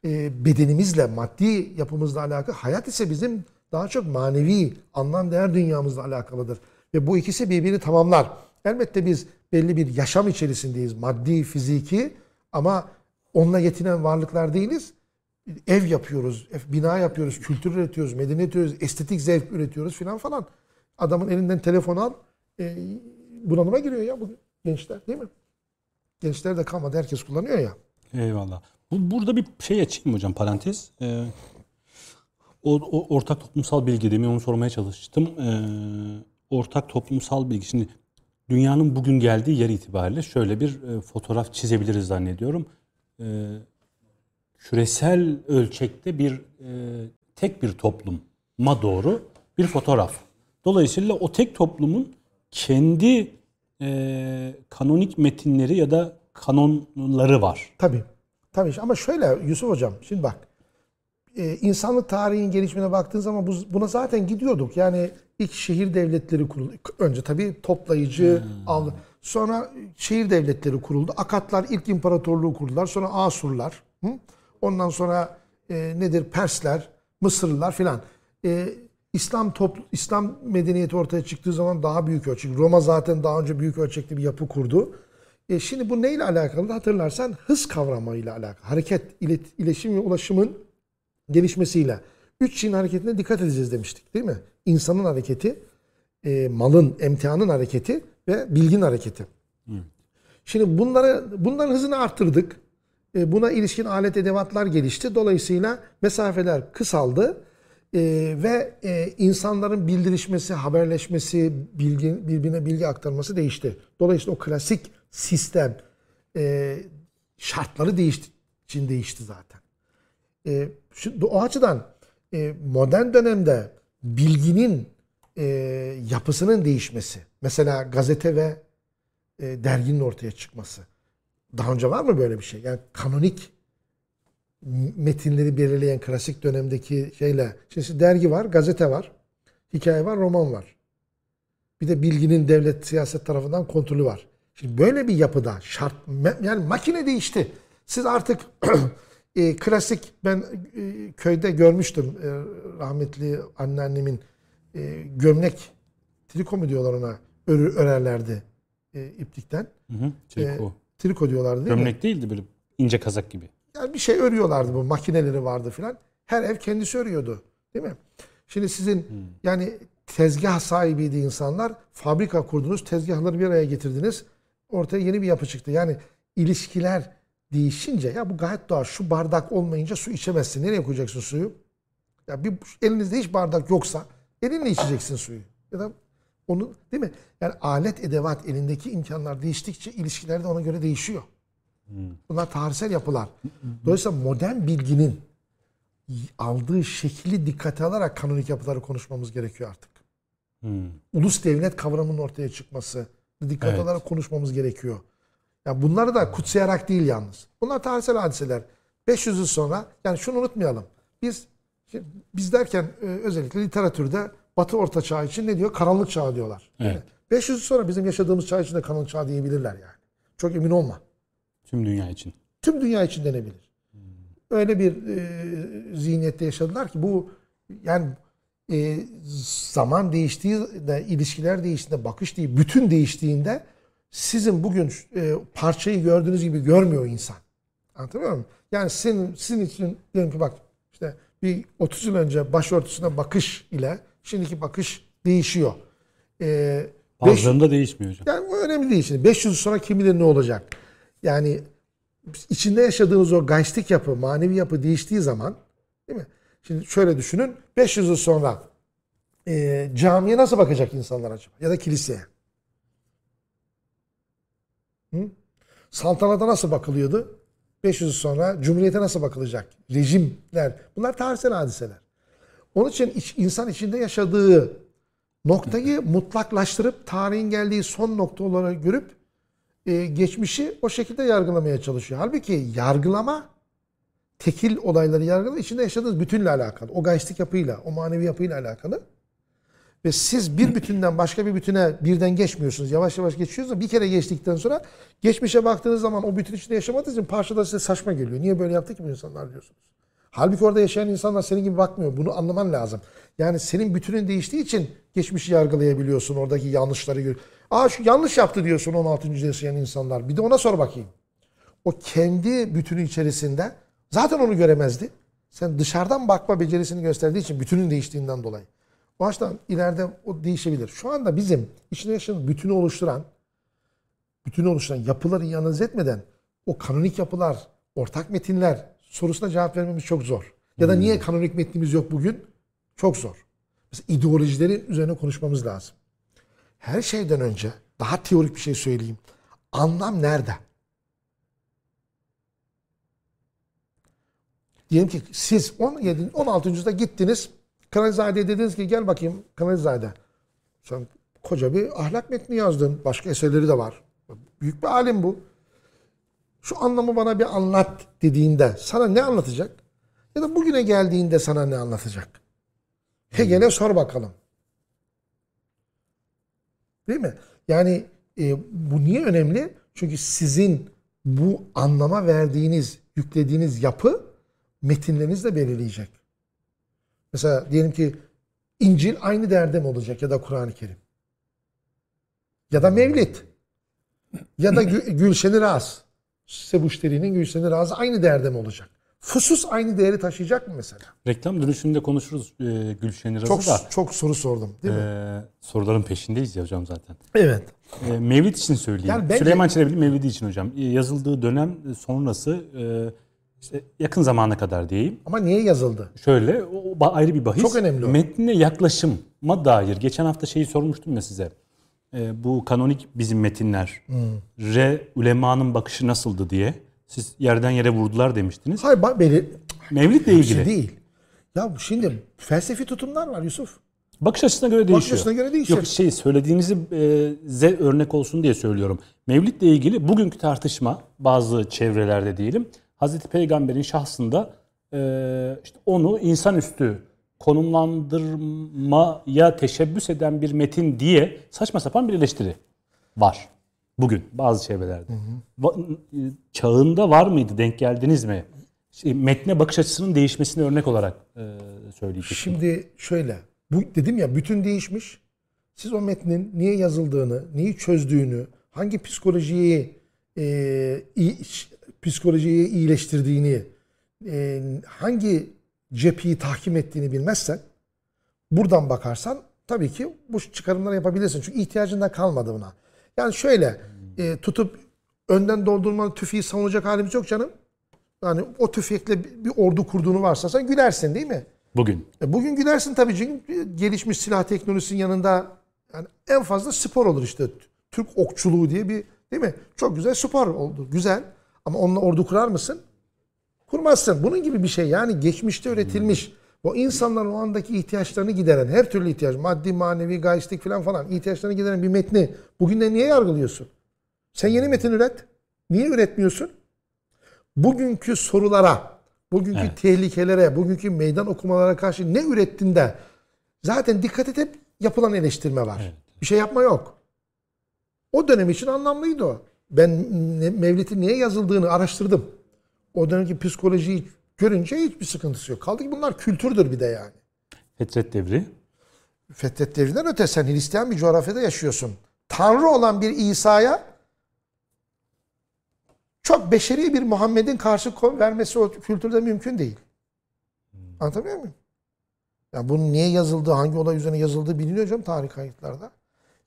E, bedenimizle, maddi yapımızla alakalı. Hayat ise bizim daha çok manevi, anlam değer dünyamızla alakalıdır. Ve bu ikisi birbirini tamamlar. Elbette biz belli bir yaşam içerisindeyiz. Maddi, fiziki ama onunla yetinen varlıklar değiliz. Ev yapıyoruz, bina yapıyoruz, kültür üretiyoruz, medeniyet üretiyoruz, estetik zevk üretiyoruz filan falan. Adamın elinden telefon al, e, bunalıma giriyor ya bu gençler değil mi? Gençler de kalmadı, herkes kullanıyor ya. Eyvallah. Bu, burada bir şey açayım hocam parantez. Ee, o, o ortak toplumsal bilgi demin onu sormaya çalıştım. Ee, ortak toplumsal bilgi. Şimdi dünyanın bugün geldiği yer itibariyle şöyle bir e, fotoğraf çizebiliriz zannediyorum. Ee, küresel ölçekte bir e, tek bir topluma doğru bir fotoğraf. Dolayısıyla o tek toplumun kendi e, kanonik metinleri ya da kanonları var. Tabii. Tabii ama şöyle Yusuf Hocam şimdi bak. e, insanlık tarihinin gelişimine baktığın zaman bu- buna zaten gidiyorduk. Yani ilk şehir devletleri kuruldu. Önce tabii toplayıcı, av- sonra şehir devletleri kuruldu. Akatlar ilk imparatorluğu kurdular. Sonra Asurlar. Hı? Ondan sonra e, nedir? Persler, Mısırlılar filan. E, İslam toplu, İslam medeniyeti ortaya çıktığı zaman daha büyük ölçekli. Roma zaten daha önce büyük ölçekli bir yapı kurdu. E şimdi bu neyle alakalı? Hatırlarsan hız kavramıyla alakalı. Hareket, ilet, iletişim ve ulaşımın gelişmesiyle. Üç Çin hareketine dikkat edeceğiz demiştik değil mi? İnsanın hareketi, e, malın, emtianın hareketi ve bilginin hareketi. Şimdi bunları bunların hızını arttırdık. E, buna ilişkin alet edevatlar gelişti. Dolayısıyla mesafeler kısaldı. E, ve e, insanların bildirişmesi, haberleşmesi, bilgi, birbirine bilgi aktarması değişti. Dolayısıyla o klasik sistem şartları değişti, için değişti zaten. O açıdan modern dönemde bilginin yapısının değişmesi, mesela gazete ve derginin ortaya çıkması. Daha önce var mı böyle bir şey? Yani kanonik metinleri belirleyen klasik dönemdeki şeyle. Şimdi dergi var, gazete var, hikaye var, roman var. Bir de bilginin devlet siyaset tarafından kontrolü var. Şimdi böyle bir yapıda şart yani makine değişti. Siz artık e, klasik ben e, köyde görmüştüm e, rahmetli anneannemin e, gömlek triko mu diyorlar ona örü, örerlerdi e, iplikten. Hı hı. Triko. E, triko diyorlardı değil mi? Gömlek değildi böyle ince kazak gibi. Yani bir şey örüyorlardı bu makineleri vardı filan. Her ev kendisi örüyordu. Değil mi? Şimdi sizin yani tezgah sahibiydi insanlar. Fabrika kurdunuz, tezgahları bir araya getirdiniz. Ortaya yeni bir yapı çıktı. Yani ilişkiler değişince ya bu gayet doğal. Şu bardak olmayınca su içemezsin. Nereye koyacaksın suyu? Ya bir elinizde hiç bardak yoksa elinle içeceksin suyu. Ya da onu değil mi? Yani alet edevat elindeki imkanlar değiştikçe ilişkiler de ona göre değişiyor. Bunlar tarihsel yapılar. Dolayısıyla modern bilginin aldığı şekli dikkate alarak kanonik yapıları konuşmamız gerekiyor artık. Hmm. Ulus devlet kavramının ortaya çıkması dikkat Evet. alarak konuşmamız gerekiyor. Ya bunları da kutsayarak değil yalnız. Bunlar tarihsel hadiseler. 500 yıl sonra yani şunu unutmayalım. Biz biz derken e, özellikle literatürde Batı Orta Çağ için ne diyor? Karanlık çağ diyorlar. Evet. mi? 500 yıl sonra bizim yaşadığımız çağ için de karanlık çağ diyebilirler yani. Çok emin olma. Tüm dünya için. Tüm dünya için denebilir. Öyle bir e, zihniyette yaşadılar ki bu yani e, zaman değiştiği de ilişkiler değiştiğinde bakış değil bütün değiştiğinde sizin bugün e, parçayı gördüğünüz gibi görmüyor insan. Anlatabiliyor muyum? Yani sizin, sizin için diyelim ki bak işte bir 30 yıl önce başörtüsüne bakış ile şimdiki bakış değişiyor. E, Bazılarında değişmiyor hocam. yani o önemli değil şimdi. 500 yıl sonra kim bilir ne olacak? Yani içinde yaşadığınız o geistik yapı, manevi yapı değiştiği zaman değil mi? Şimdi şöyle düşünün. 500 yıl sonra e, camiye nasıl bakacak insanlar acaba? Ya da kiliseye? Hı? Saltanata nasıl bakılıyordu? 500 yıl sonra cumhuriyete nasıl bakılacak? Rejimler. Bunlar tarihsel hadiseler. Onun için iç- insan içinde yaşadığı noktayı mutlaklaştırıp tarihin geldiği son nokta olarak görüp e, geçmişi o şekilde yargılamaya çalışıyor. Halbuki yargılama tekil olayları yargılama içinde yaşadığınız bütünle alakalı. O geistik yapıyla, o manevi yapıyla alakalı. Ve siz bir bütünden başka bir bütüne birden geçmiyorsunuz. Yavaş yavaş geçiyorsunuz. Bir kere geçtikten sonra geçmişe baktığınız zaman o bütün içinde yaşamadığınız için parçada size saçma geliyor. Niye böyle yaptı ki bu insanlar diyorsunuz. Halbuki orada yaşayan insanlar senin gibi bakmıyor. Bunu anlaman lazım. Yani senin bütünün değiştiği için geçmişi yargılayabiliyorsun. Oradaki yanlışları gör. Aa şu yanlış yaptı diyorsun 16. yüzyılda yaşayan insanlar. Bir de ona sor bakayım. O kendi bütünü içerisinde zaten onu göremezdi. Sen dışarıdan bakma becerisini gösterdiği için bütünün değiştiğinden dolayı. O açıdan ileride o değişebilir. Şu anda bizim içinde yaşayan bütünü oluşturan bütünü oluşturan yapıları analiz etmeden o kanonik yapılar, ortak metinler sorusuna cevap vermemiz çok zor. Ya da niye kanonik metnimiz yok bugün? Çok zor. Mesela ideolojilerin üzerine konuşmamız lazım. Her şeyden önce daha teorik bir şey söyleyeyim. Anlam nerede? Diyelim ki siz 17. 16. yüzyılda gittiniz. Kanalizade'ye dediniz ki gel bakayım Kanalizade. Sen koca bir ahlak metni yazdın. Başka eserleri de var. Büyük bir alim bu. Şu anlamı bana bir anlat dediğinde sana ne anlatacak? Ya da bugüne geldiğinde sana ne anlatacak? Hegel'e sor bakalım. Değil mi? Yani e, bu niye önemli? Çünkü sizin bu anlama verdiğiniz, yüklediğiniz yapı metinlerinizle belirleyecek. Mesela diyelim ki İncil aynı değerde mi olacak ya da Kur'an-ı Kerim? Ya da Mevlid. Ya da Gü- Gülşen-i Raz. Sebuşteri'nin Gülşen-i Razı aynı değerde mi olacak? Fusus aynı değeri taşıyacak mı mesela? Reklam dönüşünde konuşuruz e, Gülşen İraz'ı Çok da. çok soru sordum değil mi? E, soruların peşindeyiz ya hocam zaten. Evet. E, Mevlid için söyleyeyim. Yani bence- Süleyman Çelebi Mevlidi için hocam. E, yazıldığı dönem sonrası e, işte yakın zamana kadar diyeyim. Ama niye yazıldı? Şöyle o ayrı bir bahis. Çok önemli o. Metnine yaklaşıma dair. Geçen hafta şeyi sormuştum ya size. E, bu kanonik bizim metinler. Hmm. Re ulemanın bakışı nasıldı diye. Siz yerden yere vurdular demiştiniz. Hayır bak beni Mevlid'le ilgili. değil. Ya şimdi felsefi tutumlar var Yusuf. Bakış açısına göre değişiyor. açısına göre değişir. Yok şey söylediğinizi e, ze örnek olsun diye söylüyorum. Mevlid'le ilgili bugünkü tartışma bazı çevrelerde diyelim Hazreti Peygamber'in şahsında e, işte onu insanüstü konumlandırmaya teşebbüs eden bir metin diye saçma sapan bir eleştiri var. Bugün bazı çevrelerde. E, Çağında var mıydı? Denk geldiniz mi? şey, metne bakış açısının değişmesine örnek olarak e, söyleyecektim. Şimdi şöyle. Bu dedim ya bütün değişmiş. Siz o metnin niye yazıldığını, neyi çözdüğünü, hangi psikolojiyi e, iyi, psikolojiyi iyileştirdiğini, e, hangi cepheyi tahkim ettiğini bilmezsen buradan bakarsan tabii ki bu çıkarımları yapabilirsin. Çünkü ihtiyacın da kalmadı buna. Yani şöyle e, tutup önden doldurmanın tüfeği savunacak halimiz yok canım. Yani o tüfekle bir ordu kurduğunu varsaysan gülersin değil mi? Bugün. E, Bugün gülersin tabii çünkü gelişmiş silah teknolojisinin yanında yani en fazla spor olur işte. Türk okçuluğu diye bir değil mi? Çok güzel spor oldu. Güzel. Ama onunla ordu kurar mısın? Kurmazsın. Bunun gibi bir şey yani geçmişte üretilmiş o insanların o andaki ihtiyaçlarını gideren her türlü ihtiyaç maddi manevi gayistik falan falan ihtiyaçlarını gideren bir metni bugün de niye yargılıyorsun? Sen yeni metin üret. Niye üretmiyorsun? Bugünkü sorulara, bugünkü Evet. tehlikelere, bugünkü meydan okumalara karşı ne ürettin de zaten dikkat et hep yapılan eleştirme var. Bir şey yapma yok. O dönem için anlamlıydı o. Ben Mevlid'in niye yazıldığını araştırdım. O dönemki psikolojiyi görünce hiçbir sıkıntısı yok. Kaldı ki bunlar kültürdür bir de yani. Fetret devri. Fetret devrinden öte sen Hristiyan bir coğrafyada yaşıyorsun. Tanrı olan bir İsa'ya çok beşeri bir Muhammed'in karşı vermesi o kültürde mümkün değil. Anlatabiliyor muyum? Ya bunun niye yazıldığı, hangi olay üzerine yazıldığı biliniyor canım tarih kayıtlarda.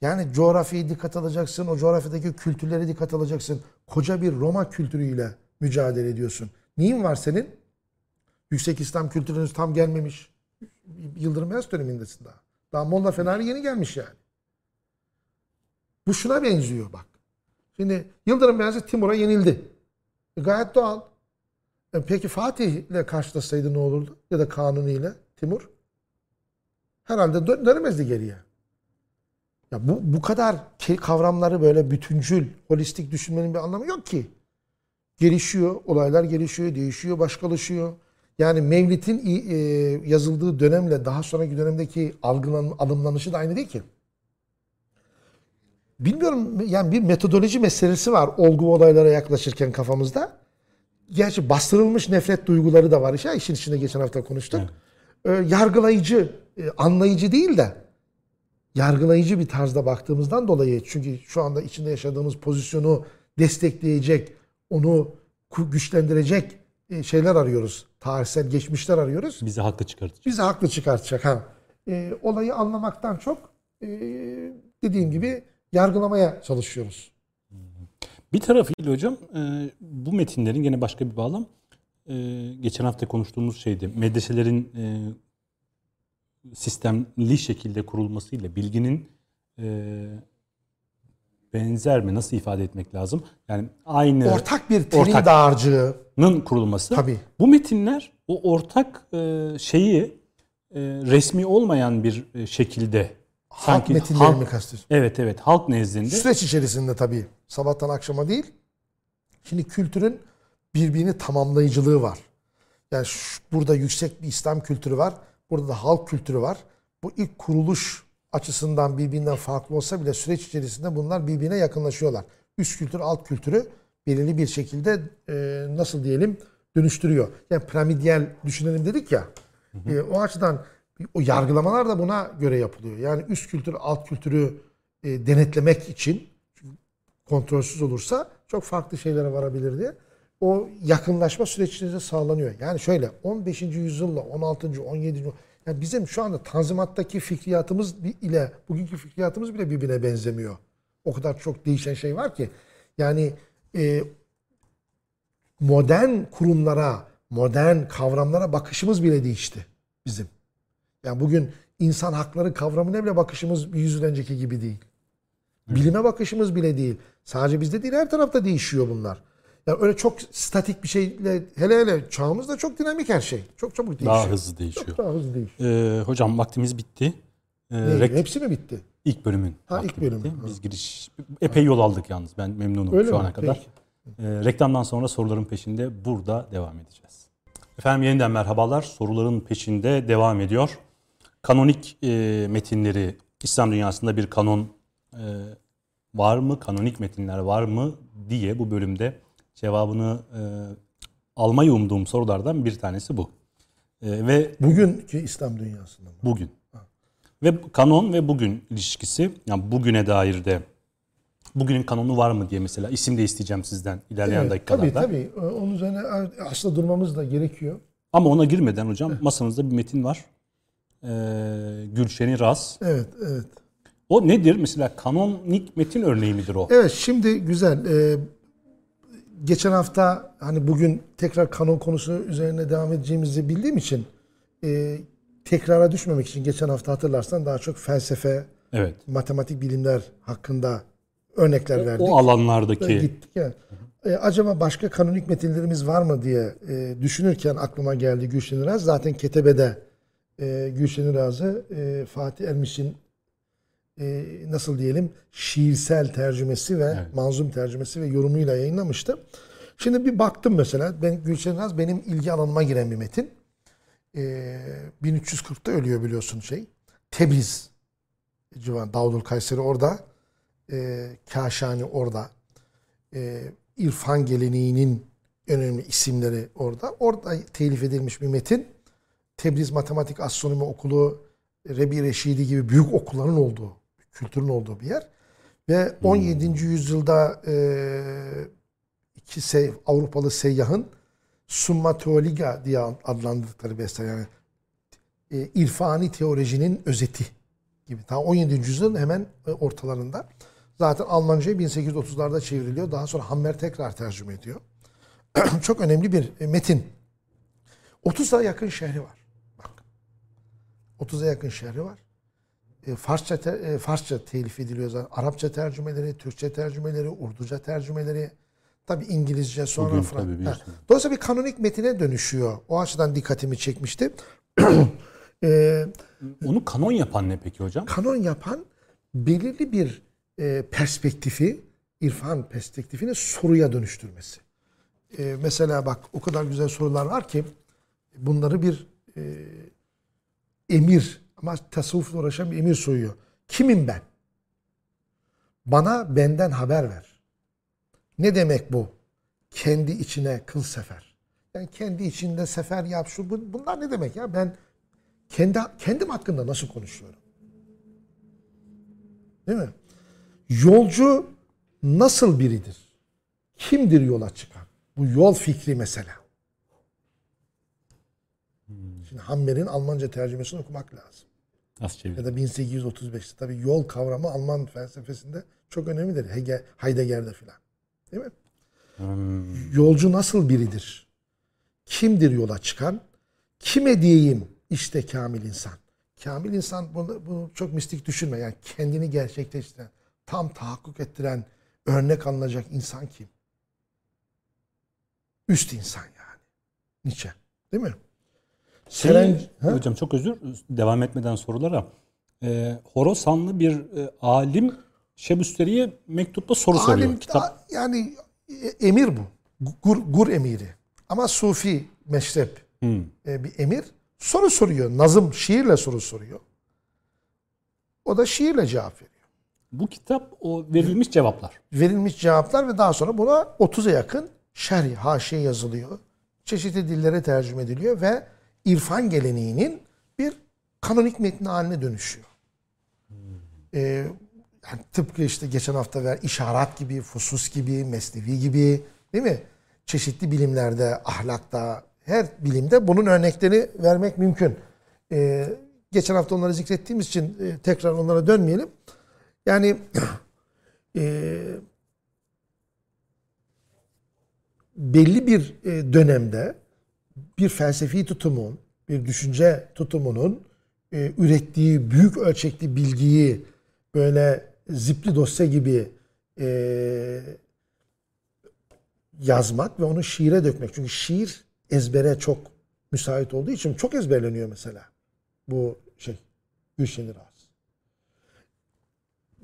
Yani coğrafyayı dikkat alacaksın, o coğrafyadaki kültürleri dikkat alacaksın. Koca bir Roma kültürüyle mücadele ediyorsun. Neyin var senin? Yüksek İslam kültürünüz tam gelmemiş. Yıldırım Beyaz dönemindesin daha. Daha Molla Fenari yeni gelmiş yani. Bu şuna benziyor bak. Şimdi Yıldırım Beyazıt Timur'a yenildi. E, gayet doğal. E, peki Fatih ile karşılaşsaydı ne olurdu? Ya da Kanuni ile Timur? Herhalde dö- dönemezdi geriye. Ya bu, bu kadar kavramları böyle bütüncül, holistik düşünmenin bir anlamı yok ki. Gelişiyor, olaylar gelişiyor, değişiyor, başkalaşıyor. Yani Mevlid'in e, yazıldığı dönemle daha sonraki dönemdeki algılan, alımlanışı da aynı değil ki. Bilmiyorum yani bir metodoloji meselesi var olgu olaylara yaklaşırken kafamızda. Gerçi bastırılmış nefret duyguları da var. İşte işin içinde geçen hafta konuştuk. Ee, yargılayıcı, e, anlayıcı değil de yargılayıcı bir tarzda baktığımızdan dolayı çünkü şu anda içinde yaşadığımız pozisyonu destekleyecek, onu güçlendirecek e, şeyler arıyoruz. Tarihsel geçmişler arıyoruz. Bizi haklı çıkartacak. Bizi haklı çıkartacak ha. E, olayı anlamaktan çok e, dediğim gibi yargılamaya çalışıyoruz. Bir tarafıyla hocam e, bu metinlerin gene başka bir bağlam. e, geçen hafta konuştuğumuz şeydi. Medreselerin e, sistemli şekilde kurulmasıyla bilginin e, benzer mi? Nasıl ifade etmek lazım? Yani aynı Ortak bir terim Ortak. dağarcığı. nın kurulması. Tabii. Bu metinler o ortak e, şeyi e, resmi olmayan bir e, şekilde Halk sanki metinlerini halk, mi kastediyorsun? evet evet halk nezdinde Süreç içerisinde tabii. Sabahtan akşama değil. Şimdi kültürün birbirini tamamlayıcılığı var. Yani şu- burada yüksek bir İslam kültürü var. Burada da halk kültürü var. Bu ilk kuruluş açısından birbirinden farklı olsa bile süreç içerisinde bunlar birbirine yakınlaşıyorlar. Üst kültür, alt kültürü belirli bir şekilde e, nasıl diyelim dönüştürüyor. Yani piramidyal düşünelim dedik ya. E, o açıdan o yargılamalar da buna göre yapılıyor. Yani üst kültür, alt kültürü e, denetlemek için kontrolsüz olursa çok farklı şeylere varabilir diye. O yakınlaşma süreçlerinde sağlanıyor. Yani şöyle 15. yüzyılla 16. 17. yani bizim şu anda Tanzimat'taki fikriyatımız ile bugünkü fikriyatımız bile birbirine benzemiyor. O kadar çok değişen şey var ki. Yani e, modern kurumlara, modern kavramlara bakışımız bile değişti bizim. Yani bugün insan hakları kavramına bile bakışımız bir yüzyıl önceki gibi değil. Bilime bakışımız bile değil. Sadece bizde değil her tarafta değişiyor bunlar. Yani öyle çok statik bir şeyle hele hele çağımızda çok dinamik her şey. Çok çabuk değişiyor. daha hızlı değişiyor. Çok daha hızlı değişiyor. Ee, hocam vaktimiz bitti. Ee, Ne, hepsi mi bitti? ilk bölümün Ha, ilk bölüm. bitti. Biz giriş epey yol aldık yalnız. Ben memnunum Öyle şu mi? ana kadar. Peki. Ee, reklamdan sonra soruların peşinde burada devam edeceğiz. Efendim yeniden merhabalar. Soruların peşinde devam ediyor. Kanonik e, metinleri İslam dünyasında bir kanon e, var mı? Kanonik metinler var mı diye bu bölümde cevabını e, almayı umduğum sorulardan bir tanesi bu. Ee, ve Bugünkü İslam dünyasında mı? bugün. Ve kanon ve bugün ilişkisi, yani bugüne dair de bugünün kanonu var mı diye mesela isim de isteyeceğim sizden ilerleyen Evet, dakikalarda. tabii tabii. Ee, Onun üzerine aslında durmamız da gerekiyor. Ama ona girmeden hocam masanızda bir metin var. Ee, Gülşen'i Raz. Evet, evet. O nedir? Mesela kanonik metin örneği midir o? Evet, şimdi güzel. Ee, geçen hafta hani bugün tekrar kanon konusu üzerine devam edeceğimizi bildiğim için e, tekrara düşmemek için geçen hafta hatırlarsan daha çok felsefe, Evet. matematik bilimler hakkında örnekler verdik. O alanlardaki gittik yani. E, acaba başka kanonik metinlerimiz var mı diye e, düşünürken aklıma geldi Gülşen Iraz. Zaten Ketebe'de e, Gülşen Iraz'ı e, Fatih Ermiş'in e, nasıl diyelim şiirsel tercümesi ve Evet. manzum tercümesi ve yorumuyla yayınlamıştı. Şimdi bir baktım mesela ben Gülşen Iraz benim ilgi alanıma giren bir metin. E, 1340'ta ölüyor biliyorsun şey. Tebriz civan Davudul Kayseri orada. E, Kaşani orada e, irfan geleneğinin önemli isimleri orada. Orada telif edilmiş bir metin. Tebriz Matematik Astronomi Okulu, Rebi Reşidi gibi büyük okulların olduğu, kültürün olduğu bir yer. Ve 17. yüzyılda e, iki sey, Avrupalı seyyahın Summa Theologia diye adlandırdıkları bir eser. Yani e, irfani teolojinin özeti gibi. Ta 17. yüzyılın hemen e, ortalarında. Zaten Almanca'ya 1830'larda çevriliyor. Daha sonra Hammer tekrar tercüme ediyor. Çok önemli bir e, metin. 30'a yakın şehri var. Bak. 30'a yakın şehri var. E, Farsça te- e, Farsça telif ediliyor zaten. Arapça tercümeleri, Türkçe tercümeleri, Urduca tercümeleri. Tabi İngilizce sonra Bugün tabii. Dolayısıyla bir kanonik metine dönüşüyor. O açıdan dikkatimi çekmişti. e, onu kanon yapan ne peki hocam? kanon yapan belirli bir e, perspektifi, irfan perspektifini soruya dönüştürmesi. E, mesela bak o kadar güzel sorular var ki bunları bir e, emir ama tasavvufla uğraşan bir emir soruyor. Kimim ben? Bana benden haber ver. Ne demek bu? Kendi içine kıl sefer. Yani kendi içinde sefer yap şu bu- bunlar ne demek ya? Ben kendi kendim hakkında nasıl konuşuyorum? Değil mi? Yolcu nasıl biridir? Kimdir yola çıkan? Bu yol fikri mesela. Şimdi Hammer'in Almanca tercümesini okumak lazım. Nasıl çevir? Ya da 1835'te. Tabii yol kavramı Alman felsefesinde çok önemlidir. Hege, Heidegger'de filan. Değil mi? Hmm. Yolcu nasıl biridir? Kimdir yola çıkan? Kime diyeyim işte kamil insan? Kamil insan bunu, bunu çok mistik düşünme. Yani kendini gerçekleştiren, tam tahakkuk ettiren, örnek alınacak insan kim? Üst insan yani. Nietzsche. Değil mi? Şey, Seren- Ha? hocam çok özür devam etmeden sorulara. Ee, Horasanlı bir e, alim Şebüsteri'ye mektupta soru soruyor. Alim, Kitap a- yani e, emir bu. Gur, gur emiri. Ama sufi meşrep Hmm. e, bir emir. Soru soruyor. Nazım şiirle soru soruyor. O da şiirle cevap veriyor. Bu kitap o verilmiş cevaplar. Verilmiş cevaplar ve daha sonra buna 30'a yakın şerh, haşiye yazılıyor. Çeşitli dillere tercüme ediliyor ve irfan geleneğinin bir kanonik metni haline dönüşüyor. Ee, yani tıpkı işte geçen hafta ver işaret gibi, fusus gibi, mesnevi gibi değil mi? Çeşitli bilimlerde, ahlakta, her bilimde bunun örneklerini vermek mümkün. Ee, geçen hafta onları zikrettiğimiz için e, tekrar onlara dönmeyelim. Yani e, belli bir e, dönemde bir felsefi tutumun, bir düşünce tutumunun e, ürettiği büyük ölçekli bilgiyi böyle zipli dosya gibi e, yazmak ve onu şiire dökmek. Çünkü şiir ezbere çok müsait olduğu için çok ezberleniyor mesela bu şey Gülşen Iraz.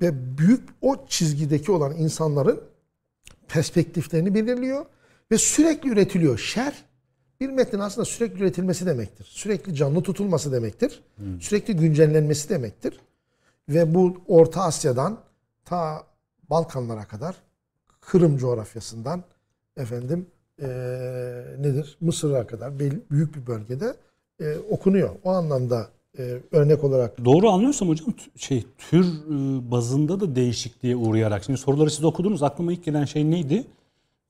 Ve büyük o çizgideki olan insanların perspektiflerini belirliyor ve sürekli üretiliyor. Şer bir metnin aslında sürekli üretilmesi demektir. Sürekli canlı tutulması demektir. Sürekli güncellenmesi demektir. Ve bu Orta Asya'dan ta Balkanlara kadar Kırım coğrafyasından efendim e, nedir? Mısır'a kadar büyük bir bölgede e, okunuyor. O anlamda e, örnek olarak Doğru anlıyorsam hocam şey tür e, bazında da değişikliğe uğrayarak. Şimdi soruları siz okudunuz. Aklıma ilk gelen şey neydi?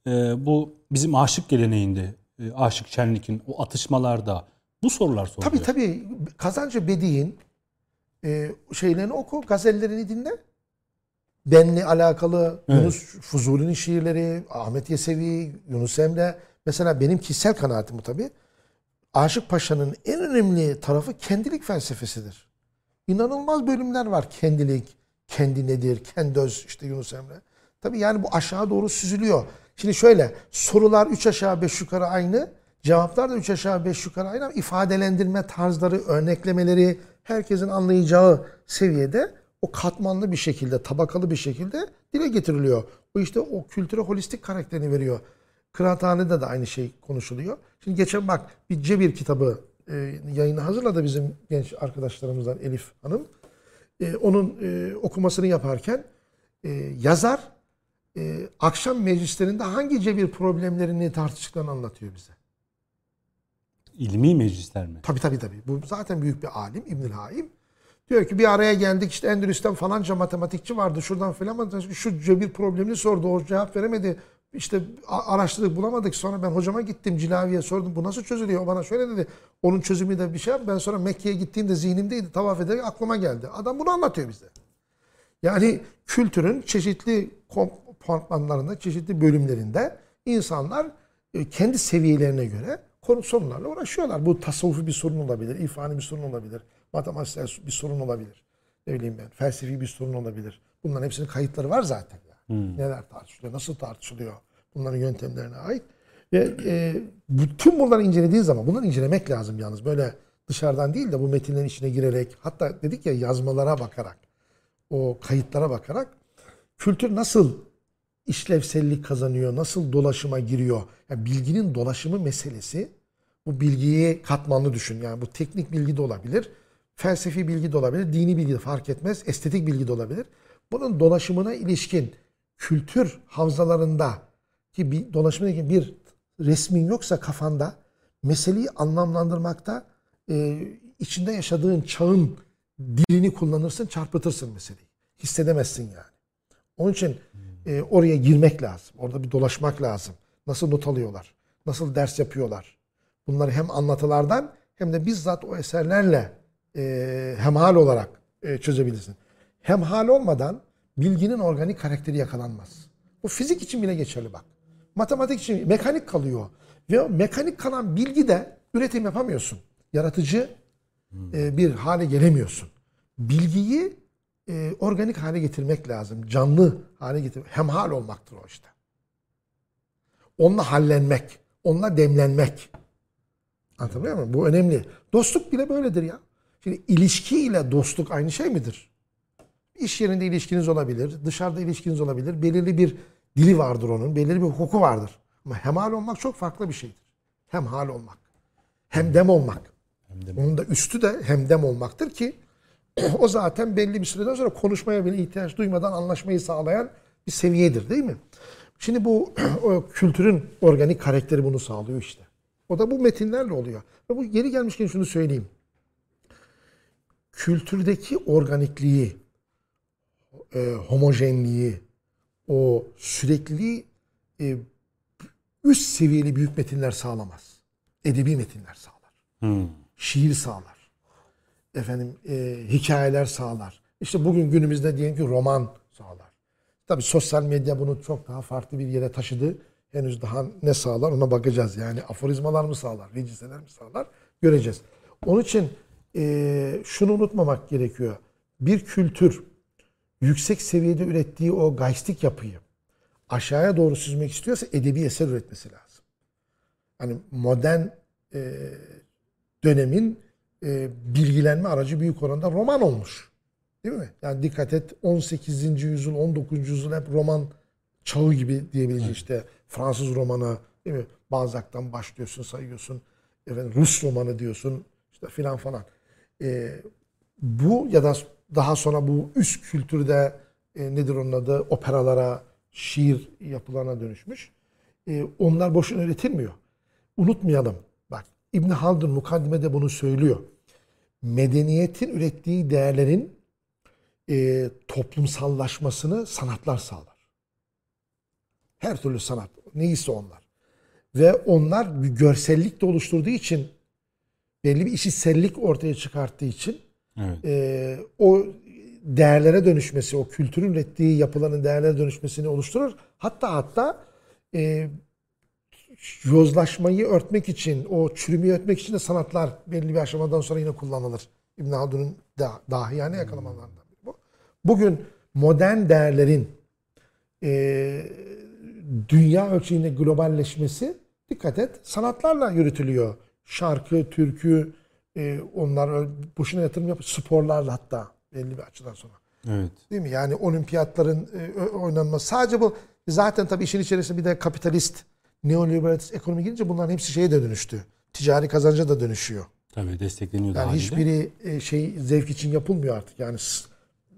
E, bu bizim aşık geleneğinde. E, aşık Şenlik'in o atışmalarda bu sorular soruluyor. Tabii tabii Kazancı Bedi'nin e, şeylerini oku, gazellerini dinle. Benle alakalı Evet. Yunus Fuzuli'nin şiirleri, Ahmet Yesevi, Yunus Emre. Mesela benim kişisel kanaatim bu tabii. Aşık Paşa'nın en önemli tarafı kendilik felsefesidir. İnanılmaz bölümler var. Kendilik, kendi nedir, kendi öz işte Yunus Emre. Tabii yani bu aşağı doğru süzülüyor. Şimdi şöyle sorular 3 aşağı 5 yukarı aynı. Cevaplar da 3 aşağı 5 yukarı aynı ama ifadelendirme tarzları, örneklemeleri herkesin anlayacağı seviyede o katmanlı bir şekilde, tabakalı bir şekilde dile getiriliyor. O işte o kültüre holistik karakterini veriyor. Kıraathanede de aynı şey konuşuluyor. Şimdi geçen bak bir Cebir kitabı e, yayını hazırladı bizim genç arkadaşlarımızdan Elif Hanım. E, onun e, okumasını yaparken e, yazar e, akşam meclislerinde hangi cebir problemlerini tartıştıklarını anlatıyor bize. İlmi meclisler mi? Tabii tabii tabii. Bu zaten büyük bir alim İbnül Haim. Diyor ki bir araya geldik işte Endülüs'ten falanca matematikçi vardı şuradan filan şu cebir problemini sordu o cevap veremedi. İşte araştırdık bulamadık sonra ben hocama gittim Cilavi'ye sordum bu nasıl çözülüyor o bana şöyle dedi. Onun çözümü de bir şey. Ben sonra Mekke'ye gittiğimde zihnimdeydi tavaf ederek aklıma geldi. Adam bunu anlatıyor bize. Yani kültürün çeşitli kompartmanlarında, çeşitli bölümlerinde insanlar e, kendi seviyelerine göre konu sorunlarla uğraşıyorlar. Bu tasavvufi bir sorun olabilir, irfani bir sorun olabilir, matematiksel bir sorun olabilir. Ne bileyim ben, felsefi bir sorun olabilir. Bunların hepsinin kayıtları var zaten. Yani. Neler tartışılıyor, nasıl tartışılıyor, bunların yöntemlerine ait. Ve e, bütün bunları incelediğin zaman, bunları incelemek lazım yalnız. Böyle dışarıdan değil de bu metinlerin içine girerek, hatta dedik ya yazmalara bakarak o kayıtlara bakarak kültür nasıl işlevsellik kazanıyor, nasıl dolaşıma giriyor. Yani bilginin dolaşımı meselesi bu bilgiyi katmanlı düşün. Yani bu teknik bilgi de olabilir, felsefi bilgi de olabilir, dini bilgi de fark etmez, estetik bilgi de olabilir. Bunun dolaşımına ilişkin kültür havzalarında ki bir dolaşımına bir resmin yoksa kafanda meseleyi anlamlandırmakta e, içinde yaşadığın çağın dilini kullanırsın, çarpıtırsın meseleyi. Hissedemezsin yani. Onun için e, oraya girmek lazım. Orada bir dolaşmak lazım. Nasıl not alıyorlar? Nasıl ders yapıyorlar? Bunları hem anlatılardan hem de bizzat o eserlerle e, hemhal olarak e, çözebilirsin. Hemhal olmadan bilginin organik karakteri yakalanmaz. Bu fizik için bile geçerli bak. Matematik için mekanik kalıyor. Ve mekanik kalan bilgi de üretim yapamıyorsun. Yaratıcı e, bir hale gelemiyorsun. Bilgiyi e, organik hale getirmek lazım. Canlı hale getirmek. Hemhal olmaktır o işte. Onunla hallenmek. Onunla demlenmek. Anlatabiliyor muyum? Bu önemli. Dostluk bile böyledir ya. Şimdi ilişki ile dostluk aynı şey midir? İş yerinde ilişkiniz olabilir, dışarıda ilişkiniz olabilir. Belirli bir dili vardır onun, belirli bir hukuku vardır. Ama hemhal olmak çok farklı bir şeydir. Hemhal olmak. Hemdem olmak. Onun da üstü de hemdem olmaktır ki o zaten belli bir süreden sonra konuşmaya bile ihtiyaç duymadan anlaşmayı sağlayan bir seviyedir değil mi? Şimdi bu kültürün organik karakteri bunu sağlıyor işte. O da bu metinlerle oluyor. Ve bu yeri gelmişken şunu söyleyeyim. Kültürdeki organikliği, e, homojenliği, o sürekliliği e, üst seviyeli büyük metinler sağlamaz. Edebi metinler sağlar. Hmm. Şiir sağlar. Efendim e, hikayeler sağlar. İşte bugün günümüzde diyelim ki roman sağlar. Tabii sosyal medya bunu çok daha farklı bir yere taşıdı. Henüz daha ne sağlar ona bakacağız. Yani aforizmalar mı sağlar, vecizeler mi sağlar göreceğiz. Onun için e, şunu unutmamak gerekiyor. Bir kültür yüksek seviyede ürettiği o gaistik yapıyı aşağıya doğru süzmek istiyorsa edebi eser üretmesi lazım. Hani modern e, dönemin e, bilgilenme aracı büyük oranda roman olmuş. Değil mi? Yani dikkat et 18. yüzyıl, 19. yüzyıl hep roman çağı gibi diyebileceğiz işte Fransız romanı değil mi? Balzac'tan başlıyorsun, sayıyorsun. Efendim Rus romanı diyorsun işte filan falan. E, bu ya da daha sonra bu üst kültürde e, nedir onun adı operalara, şiir yapılarına dönüşmüş. e, onlar boşuna üretilmiyor. Unutmayalım. İbn Haldun mukaddimede bunu söylüyor. Medeniyetin ürettiği değerlerin e, toplumsallaşmasını sanatlar sağlar. Her türlü sanat. Neyse onlar. Ve onlar bir görsellik de oluşturduğu için belli bir işitsellik ortaya çıkarttığı için Evet. e, o değerlere dönüşmesi, o kültürün ürettiği yapıların değerlere dönüşmesini oluşturur. Hatta hatta e, yozlaşmayı örtmek için, o çürümeyi örtmek için de sanatlar belli bir aşamadan sonra yine kullanılır. İbn Haldun'un da, dahiyane yakalamalarından biri bu. Bugün modern değerlerin e, dünya ölçeğinde globalleşmesi dikkat et sanatlarla yürütülüyor. Şarkı, türkü e, onlar boşuna yatırım yapıyor. Sporlarla hatta belli bir açıdan sonra. Evet. Değil mi? Yani olimpiyatların e, oynanması. Sadece bu zaten tabii işin içerisinde bir de kapitalist, neoliberalist ekonomi girince bunların hepsi şeye de dönüştü. Ticari kazanca da dönüşüyor. Tabii destekleniyor Yani haliyle. hiçbiri e, şey zevk için yapılmıyor artık. Yani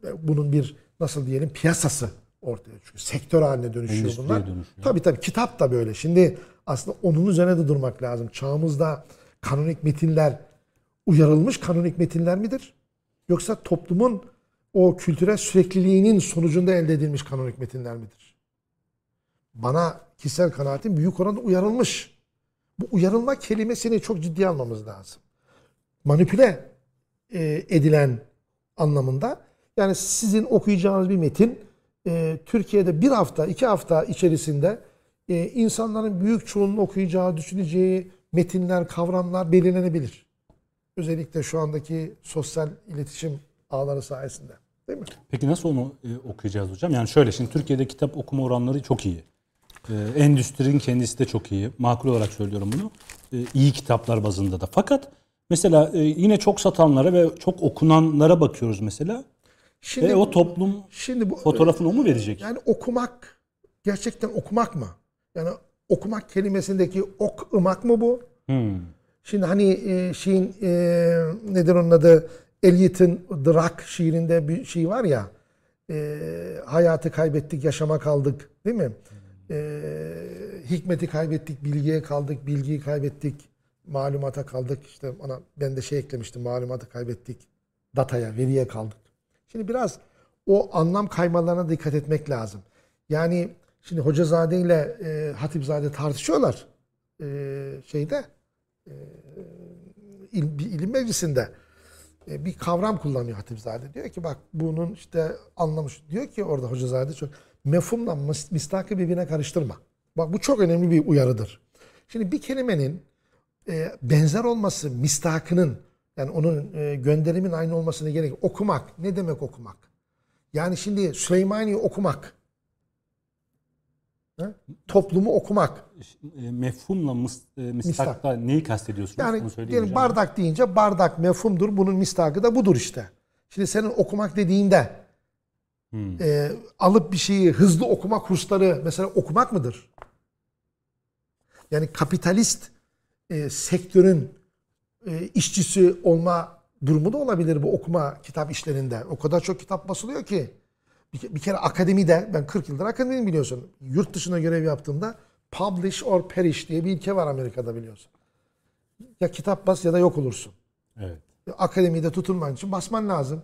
e, bunun bir nasıl diyelim piyasası ortaya çıkıyor. Sektör haline dönüşüyor Endüstriye bunlar. dönüşüyor. Tabii tabii kitap da böyle. Şimdi aslında onun üzerine de durmak lazım. Çağımızda kanonik metinler uyarılmış kanonik metinler midir? Yoksa toplumun o kültürel sürekliliğinin sonucunda elde edilmiş kanonik metinler midir? Bana kişisel kanaatim büyük oranda uyarılmış. Bu uyarılma kelimesini çok ciddiye almamız lazım manipüle e, edilen anlamında. Yani sizin okuyacağınız bir metin e, Türkiye'de bir hafta, iki hafta içerisinde e, insanların büyük çoğunluğu okuyacağı, düşüneceği metinler, kavramlar belirlenebilir. Özellikle şu andaki sosyal iletişim ağları sayesinde. Değil mi? Peki nasıl onu e, okuyacağız hocam? Yani şöyle şimdi Türkiye'de kitap okuma oranları çok iyi. E, endüstrinin kendisi de çok iyi. Makul olarak söylüyorum bunu. E, iyi kitaplar bazında da. Fakat mesela e, yine çok satanlara ve çok okunanlara bakıyoruz mesela. Şimdi, ve o toplum şimdi bu fotoğrafını o mu verecek? Yani okumak gerçekten okumak mı? Yani okumak kelimesindeki ok ımak mı bu? Hmm. Şimdi hani e, şeyin e, nedir onun adı? Eliot'ın The Rock şiirinde bir şey var ya. e, hayatı kaybettik, yaşama kaldık. Değil mi? E, hikmeti kaybettik, bilgiye kaldık, bilgiyi kaybettik, malumata kaldık. İşte ona ben de şey eklemiştim, malumatı kaybettik, dataya, veriye kaldık. Şimdi biraz o anlam kaymalarına dikkat etmek lazım. Yani şimdi Hocazade ile e, Hatipzade tartışıyorlar e, şeyde il, bir ilim meclisinde e, bir kavram kullanıyor Hatipzade. Diyor ki bak bunun işte anlamış. Diyor ki orada Hocazade çok mefhumla mis- mistakı birbirine karıştırma. Bak bu çok önemli bir uyarıdır. Şimdi bir kelimenin e, benzer olması mistakının yani onun e, gönderimin aynı olmasına gerek. Okumak. Ne demek okumak? Yani şimdi Süleymaniye okumak. Ha? Toplumu okumak. E, mefhumla mıs, e, mistakta neyi kastediyorsunuz? Yani diyelim bardak deyince bardak mefhumdur. Bunun mistakı da budur işte. Şimdi senin okumak dediğinde Hmm. e, alıp bir şeyi hızlı okuma kursları mesela okumak mıdır? Yani kapitalist e, sektörün e, işçisi olma durumu da olabilir bu okuma kitap işlerinde. O kadar çok kitap basılıyor ki. Bir, bir kere akademide, ben 40 yıldır akademiyim biliyorsun. Yurt dışına görev yaptığımda publish or perish diye bir ilke var Amerika'da biliyorsun. Ya kitap bas ya da yok olursun. Evet. Akademide tutunman için basman lazım.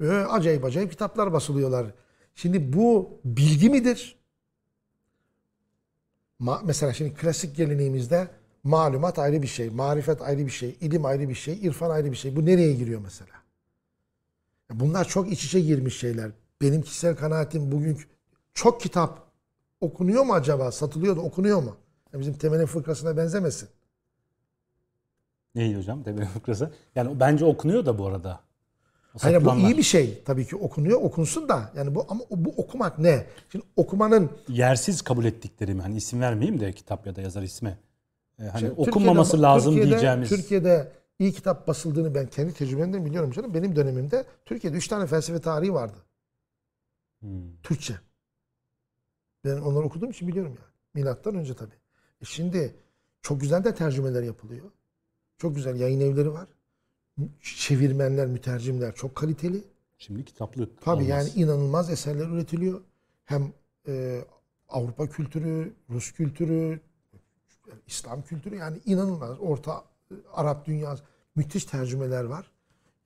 Ve acayip acayip kitaplar basılıyorlar. Şimdi bu bilgi midir? Ma- mesela şimdi klasik geleneğimizde malumat ayrı bir şey, marifet ayrı bir şey, ilim ayrı bir şey, irfan ayrı bir şey. Bu nereye giriyor mesela? Bunlar çok iç içe girmiş şeyler. Benim kişisel kanaatim bugün çok kitap okunuyor mu acaba? Satılıyor da okunuyor mu? Ya bizim temelin fıkrasına benzemesin. Neydi hocam? Devre fıkrası. Yani bence okunuyor da bu arada. Hayır bu iyi bir şey. Tabii ki okunuyor, okunsun da. Yani bu ama bu okumak ne? Şimdi okumanın yersiz kabul ettiklerimi hani isim vermeyeyim de kitap ya da yazar ismi. Ee, hani Şimdi okunmaması Türkiye'de- lazım Türkiye'de- diyeceğimiz. Türkiye'de iyi kitap basıldığını ben kendi tecrübemden biliyorum canım. Benim dönemimde Türkiye'de üç tane felsefe tarihi vardı. Hmm. Türkçe. Ben onları okuduğum için biliyorum yani. Milattan önce tabii. E şimdi çok güzel de tercümeler yapılıyor. Çok güzel yayın evleri var. Çevirmenler, mütercimler çok kaliteli. Şimdi kitaplık. Tabii olmaz. yani inanılmaz eserler üretiliyor. Hem e, Avrupa kültürü, Rus kültürü, İslam kültürü yani inanılmaz. Orta e, Arap dünyası müthiş tercümeler var.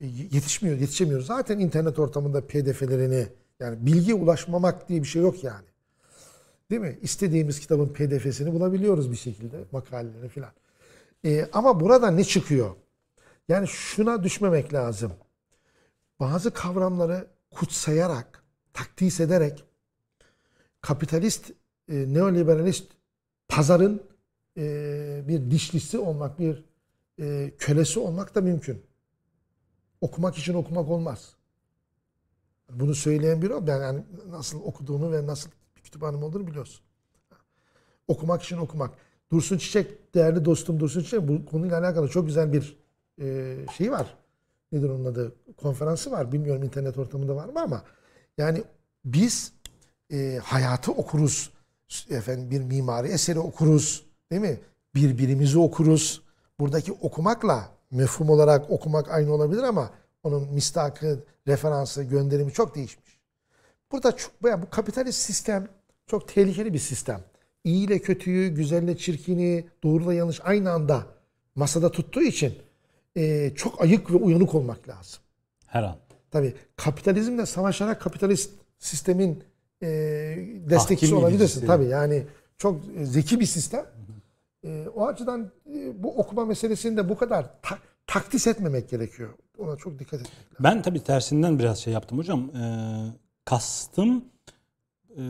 E, Yetişmiyor, yetişemiyoruz. Zaten internet ortamında pdf'lerini yani bilgiye ulaşmamak diye bir şey yok yani. Değil mi? İstediğimiz kitabın pdf'sini bulabiliyoruz bir şekilde. Makaleleri filan. E, ama burada ne çıkıyor? Yani şuna düşmemek lazım. Bazı kavramları kutsayarak, takdis ederek kapitalist, e, neoliberalist pazarın e, bir dişlisi olmak, bir e, kölesi olmak da mümkün. Okumak için okumak olmaz. Bunu söyleyen biri o. Ben yani nasıl okuduğumu ve nasıl bir kütüphanem olduğunu biliyorsun. Okumak için okumak. Dursun Çiçek, değerli dostum Dursun Çiçek bu konuyla alakalı çok güzel bir e, şey var. Nedir onun adı? Konferansı var. Bilmiyorum internet ortamında var mı ama yani biz e, hayatı okuruz. Efendim bir mimari eseri okuruz. Değil mi? Birbirimizi okuruz. Buradaki okumakla mefhum olarak okumak aynı olabilir ama onun mistakı, referansı, gönderimi çok değişmiş. Burada çok, bu kapitalist sistem çok tehlikeli bir sistem. İyi ile kötüyü, güzelle çirkini, doğruyla yanlış aynı anda masada tuttuğu için e, çok ayık ve uyanık olmak lazım. Her an. Tabii kapitalizmle savaşarak kapitalist sistemin e, destekçisi Tahkim olabilirsin. Tabii yani çok e, zeki bir sistem. E, o açıdan e, bu okuma meselesini de bu kadar ta- takdis etmemek gerekiyor. Ona çok dikkat etmek lazım. Ben tabii tersinden biraz şey yaptım hocam. Ee, kastım e,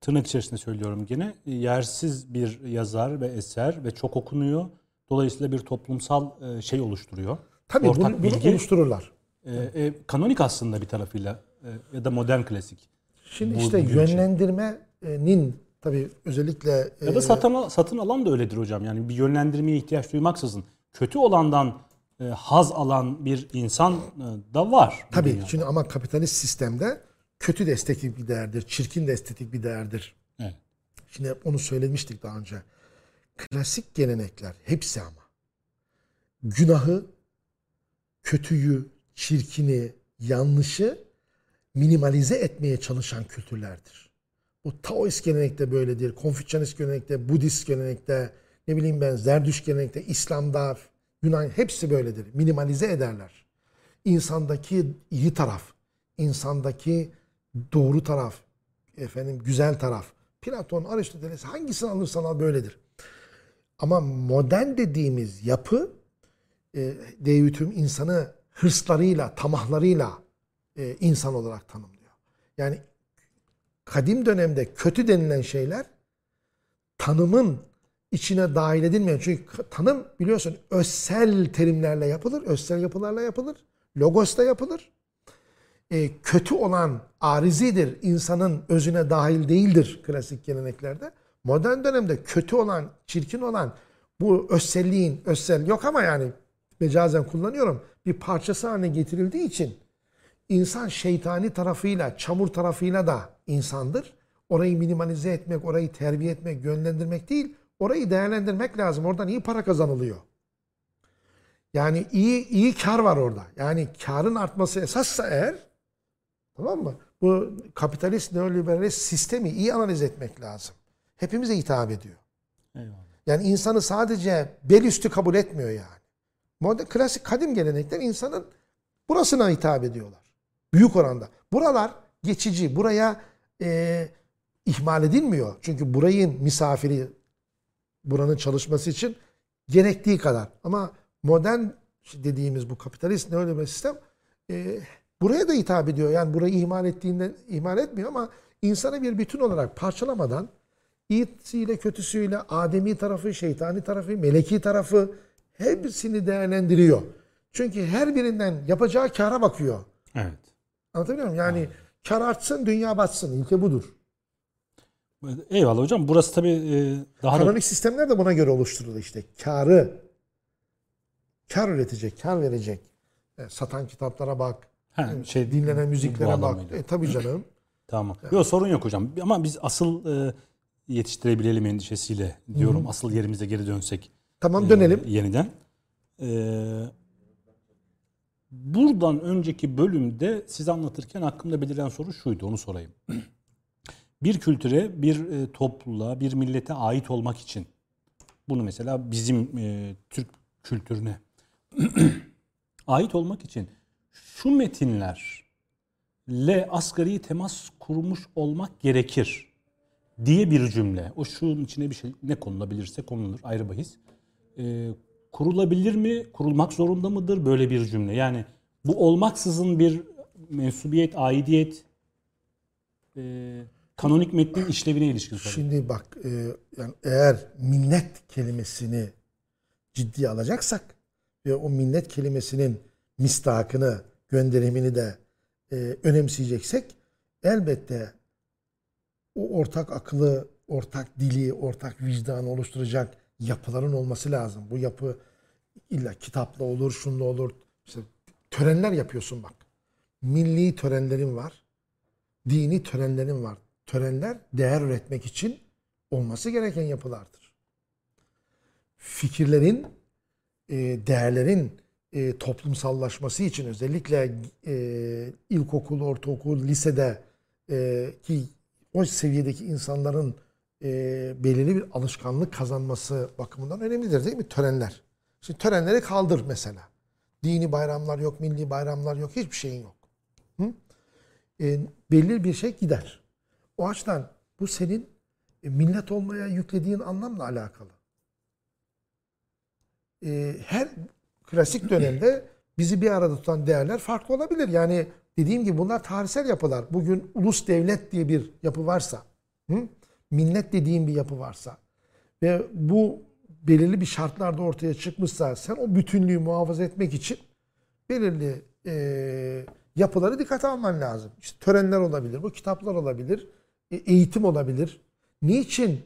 tırnak içerisinde söylüyorum gene yersiz bir yazar ve eser ve çok okunuyor. Dolayısıyla bir toplumsal e, şey oluşturuyor. Tabii Ortak bunu, bunu bilgi. oluştururlar. E, e, kanonik aslında bir tarafıyla e, ya da modern klasik. Şimdi Bu- işte yönlendirmenin tabii özellikle Ya e, da satın, satın alan da öyledir hocam. Yani bir yönlendirmeye ihtiyaç duymaksızın kötü olandan e, haz alan bir insan e, da var. tabii dünyada. şimdi ama kapitalist sistemde kötü de estetik bir değerdir, çirkin de estetik bir değerdir. Evet. Şimdi onu söylemiştik daha önce. Klasik gelenekler hepsi ama günahı, kötüyü, çirkini, yanlışı minimalize etmeye çalışan kültürlerdir. Bu Taoist gelenekte böyledir. Konfüçyanist gelenekte, Budist gelenekte, ne bileyim ben Zerdüş gelenekte, İslam'da, Yunan hepsi böyledir. Minimalize ederler. İnsandaki iyi taraf, insandaki doğru taraf, efendim güzel taraf. Platon, Aristoteles hangisini alırsan al böyledir. Ama modern dediğimiz yapı e, deyütüm insanı hırslarıyla, tamahlarıyla e, insan olarak tanımlıyor. Yani kadim dönemde kötü denilen şeyler tanımın içine dahil edilmiyor. Çünkü tanım biliyorsun özsel terimlerle yapılır, özsel yapılarla yapılır, logosla yapılır. E, kötü olan arizidir, insanın özüne dahil değildir klasik geleneklerde. Modern dönemde kötü olan, çirkin olan bu özselliğin, özsel yok ama yani mecazen kullanıyorum, bir parçası haline getirildiği için insan şeytani tarafıyla, çamur tarafıyla da insandır. Orayı minimalize etmek, orayı terbiye etmek, yönlendirmek değil, orayı değerlendirmek lazım. Oradan iyi para kazanılıyor. Yani iyi iyi kar var orada. Yani karın artması esassa eğer tamam mı? Bu kapitalist neoliberalist sistemi iyi analiz etmek lazım. Hepimize hitap ediyor. Eyvallah. Yani insanı sadece bel üstü kabul etmiyor yani. Modern, klasik kadim gelenekler insanın burasına hitap ediyorlar. Büyük oranda. Buralar geçici. Buraya e, ihmal edilmiyor. Çünkü burayın misafiri buranın çalışması için gerektiği kadar. Ama modern dediğimiz bu kapitalist neoliberal sistem e, buraya da hitap ediyor. Yani burayı ihmal ettiğinden ihmal etmiyor ama insanı bir bütün olarak parçalamadan iyisiyle kötüsüyle ademi tarafı, şeytani tarafı, meleki tarafı hepsini değerlendiriyor. Çünkü her birinden yapacağı kara bakıyor. Evet. Anlatabiliyor muyum? Yani kar artsın, dünya batsın. İlke budur. Eyvallah hocam. Burası tabii e, daha da Ekonomik sistemler de buna göre oluşturuldu işte. Karı, kar üretecek, kar verecek. E, satan kitaplara bak, ha, şey dinlenen müziklere bak. E, tabii canım. Tamam. Yok sorun yok hocam. Ama biz asıl e, yetiştirebilelim endişesiyle diyorum. Asıl yerimize geri dönsek. Tamam e, dönelim. yeniden. E, buradan önceki bölümde size anlatırken aklımda beliren soru şuydu. Onu sorayım. bir kültüre, bir e, topluluğa, bir millete ait olmak için bunu mesela bizim e, Türk kültürüne ait olmak için şu metinlerle asgari temas kurmuş olmak gerekir diye bir cümle. O şunun içine bir şey ne konulabilirse konulur ayrı bahis. E, kurulabilir mi? Kurulmak zorunda mıdır böyle bir cümle? Yani bu olmaksızın bir mensubiyet, aidiyet e, kanonik metnin işlevine ilişkin soru. Şimdi bak e, yani eğer millet kelimesini ciddiye alacaksak ve o millet kelimesinin mistakını, gönderimini de e, önemseyeceksek elbette o ortak akıllı, ortak dili, ortak vicdanı oluşturacak yapıların olması lazım. Bu yapı illa kitapla olur, şunla olur. İşte törenler yapıyorsun bak. Milli törenlerin var. Dini törenlerin var. Törenler değer üretmek için olması gereken yapılardır. Fikirlerin, e, değerlerin e, toplumsallaşması için özellikle e, ilkokul, ortaokul, lisede ki o seviyedeki insanların e, belirli bir alışkanlık kazanması bakımından önemlidir değil mi? Törenler. Şimdi törenleri kaldır mesela. Dini bayramlar yok, milli bayramlar yok, hiçbir şeyin yok. Hı? E, belli bir şey gider. O açıdan bu senin e, millet olmaya yüklediğin anlamla alakalı. E, her klasik dönemde bizi bir arada tutan değerler farklı olabilir. Yani dediğim gibi bunlar tarihsel yapılar. Bugün ulus devlet diye bir yapı varsa, hı? millet dediğim bir yapı varsa ve bu belirli bir şartlarda ortaya çıkmışsa sen o bütünlüğü muhafaza etmek için belirli e, yapıları dikkate alman lazım. İşte törenler olabilir, bu kitaplar olabilir, e, eğitim olabilir. Niçin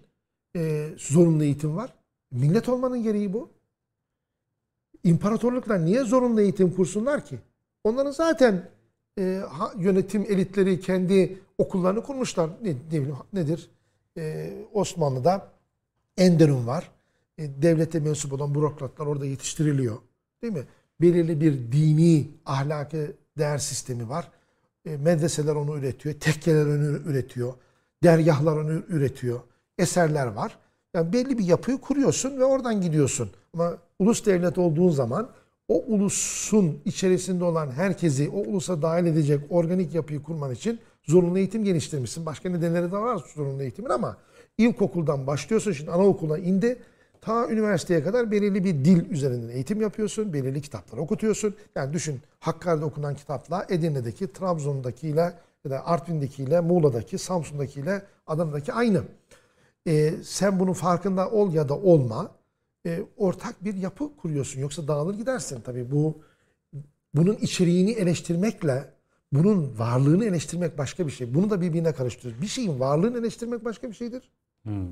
e, zorunlu eğitim var? Millet olmanın gereği bu. İmparatorluklar niye zorunlu eğitim kursunlar ki? Onların zaten e, yönetim elitleri kendi okullarını kurmuşlar. Ne, ne bileyim, nedir? E, Osmanlı'da Enderun var. E, devlete mensup olan bürokratlar orada yetiştiriliyor. Değil mi? Belirli bir dini ahlaki değer sistemi var. E, medreseler onu üretiyor. Tekkeler onu üretiyor. Dergahlar onu üretiyor. Eserler var. Yani belli bir yapıyı kuruyorsun ve oradan gidiyorsun. Ama ulus devlet olduğun zaman o ulusun içerisinde olan herkesi o ulusa dahil edecek organik yapıyı kurman için zorunlu eğitim geliştirmişsin. Başka nedenleri de var zorunlu eğitimin ama ilkokuldan başlıyorsun. Şimdi anaokuluna indi. Ta üniversiteye kadar belirli bir dil üzerinden eğitim yapıyorsun. Belirli kitaplar okutuyorsun. Yani düşün Hakkari'de okunan kitapla Edirne'deki, Trabzon'dakiyle ya da Artvin'dekiyle, Muğla'daki, Samsun'dakiyle, Adana'daki aynı. Ee, sen bunun farkında ol ya da olma. E, ortak bir yapı kuruyorsun. Yoksa dağılır gidersin. Tabii bu bunun içeriğini eleştirmekle bunun varlığını eleştirmek başka bir şey. Bunu da birbirine karıştırıyoruz. Bir şeyin varlığını eleştirmek başka bir şeydir. Hmm.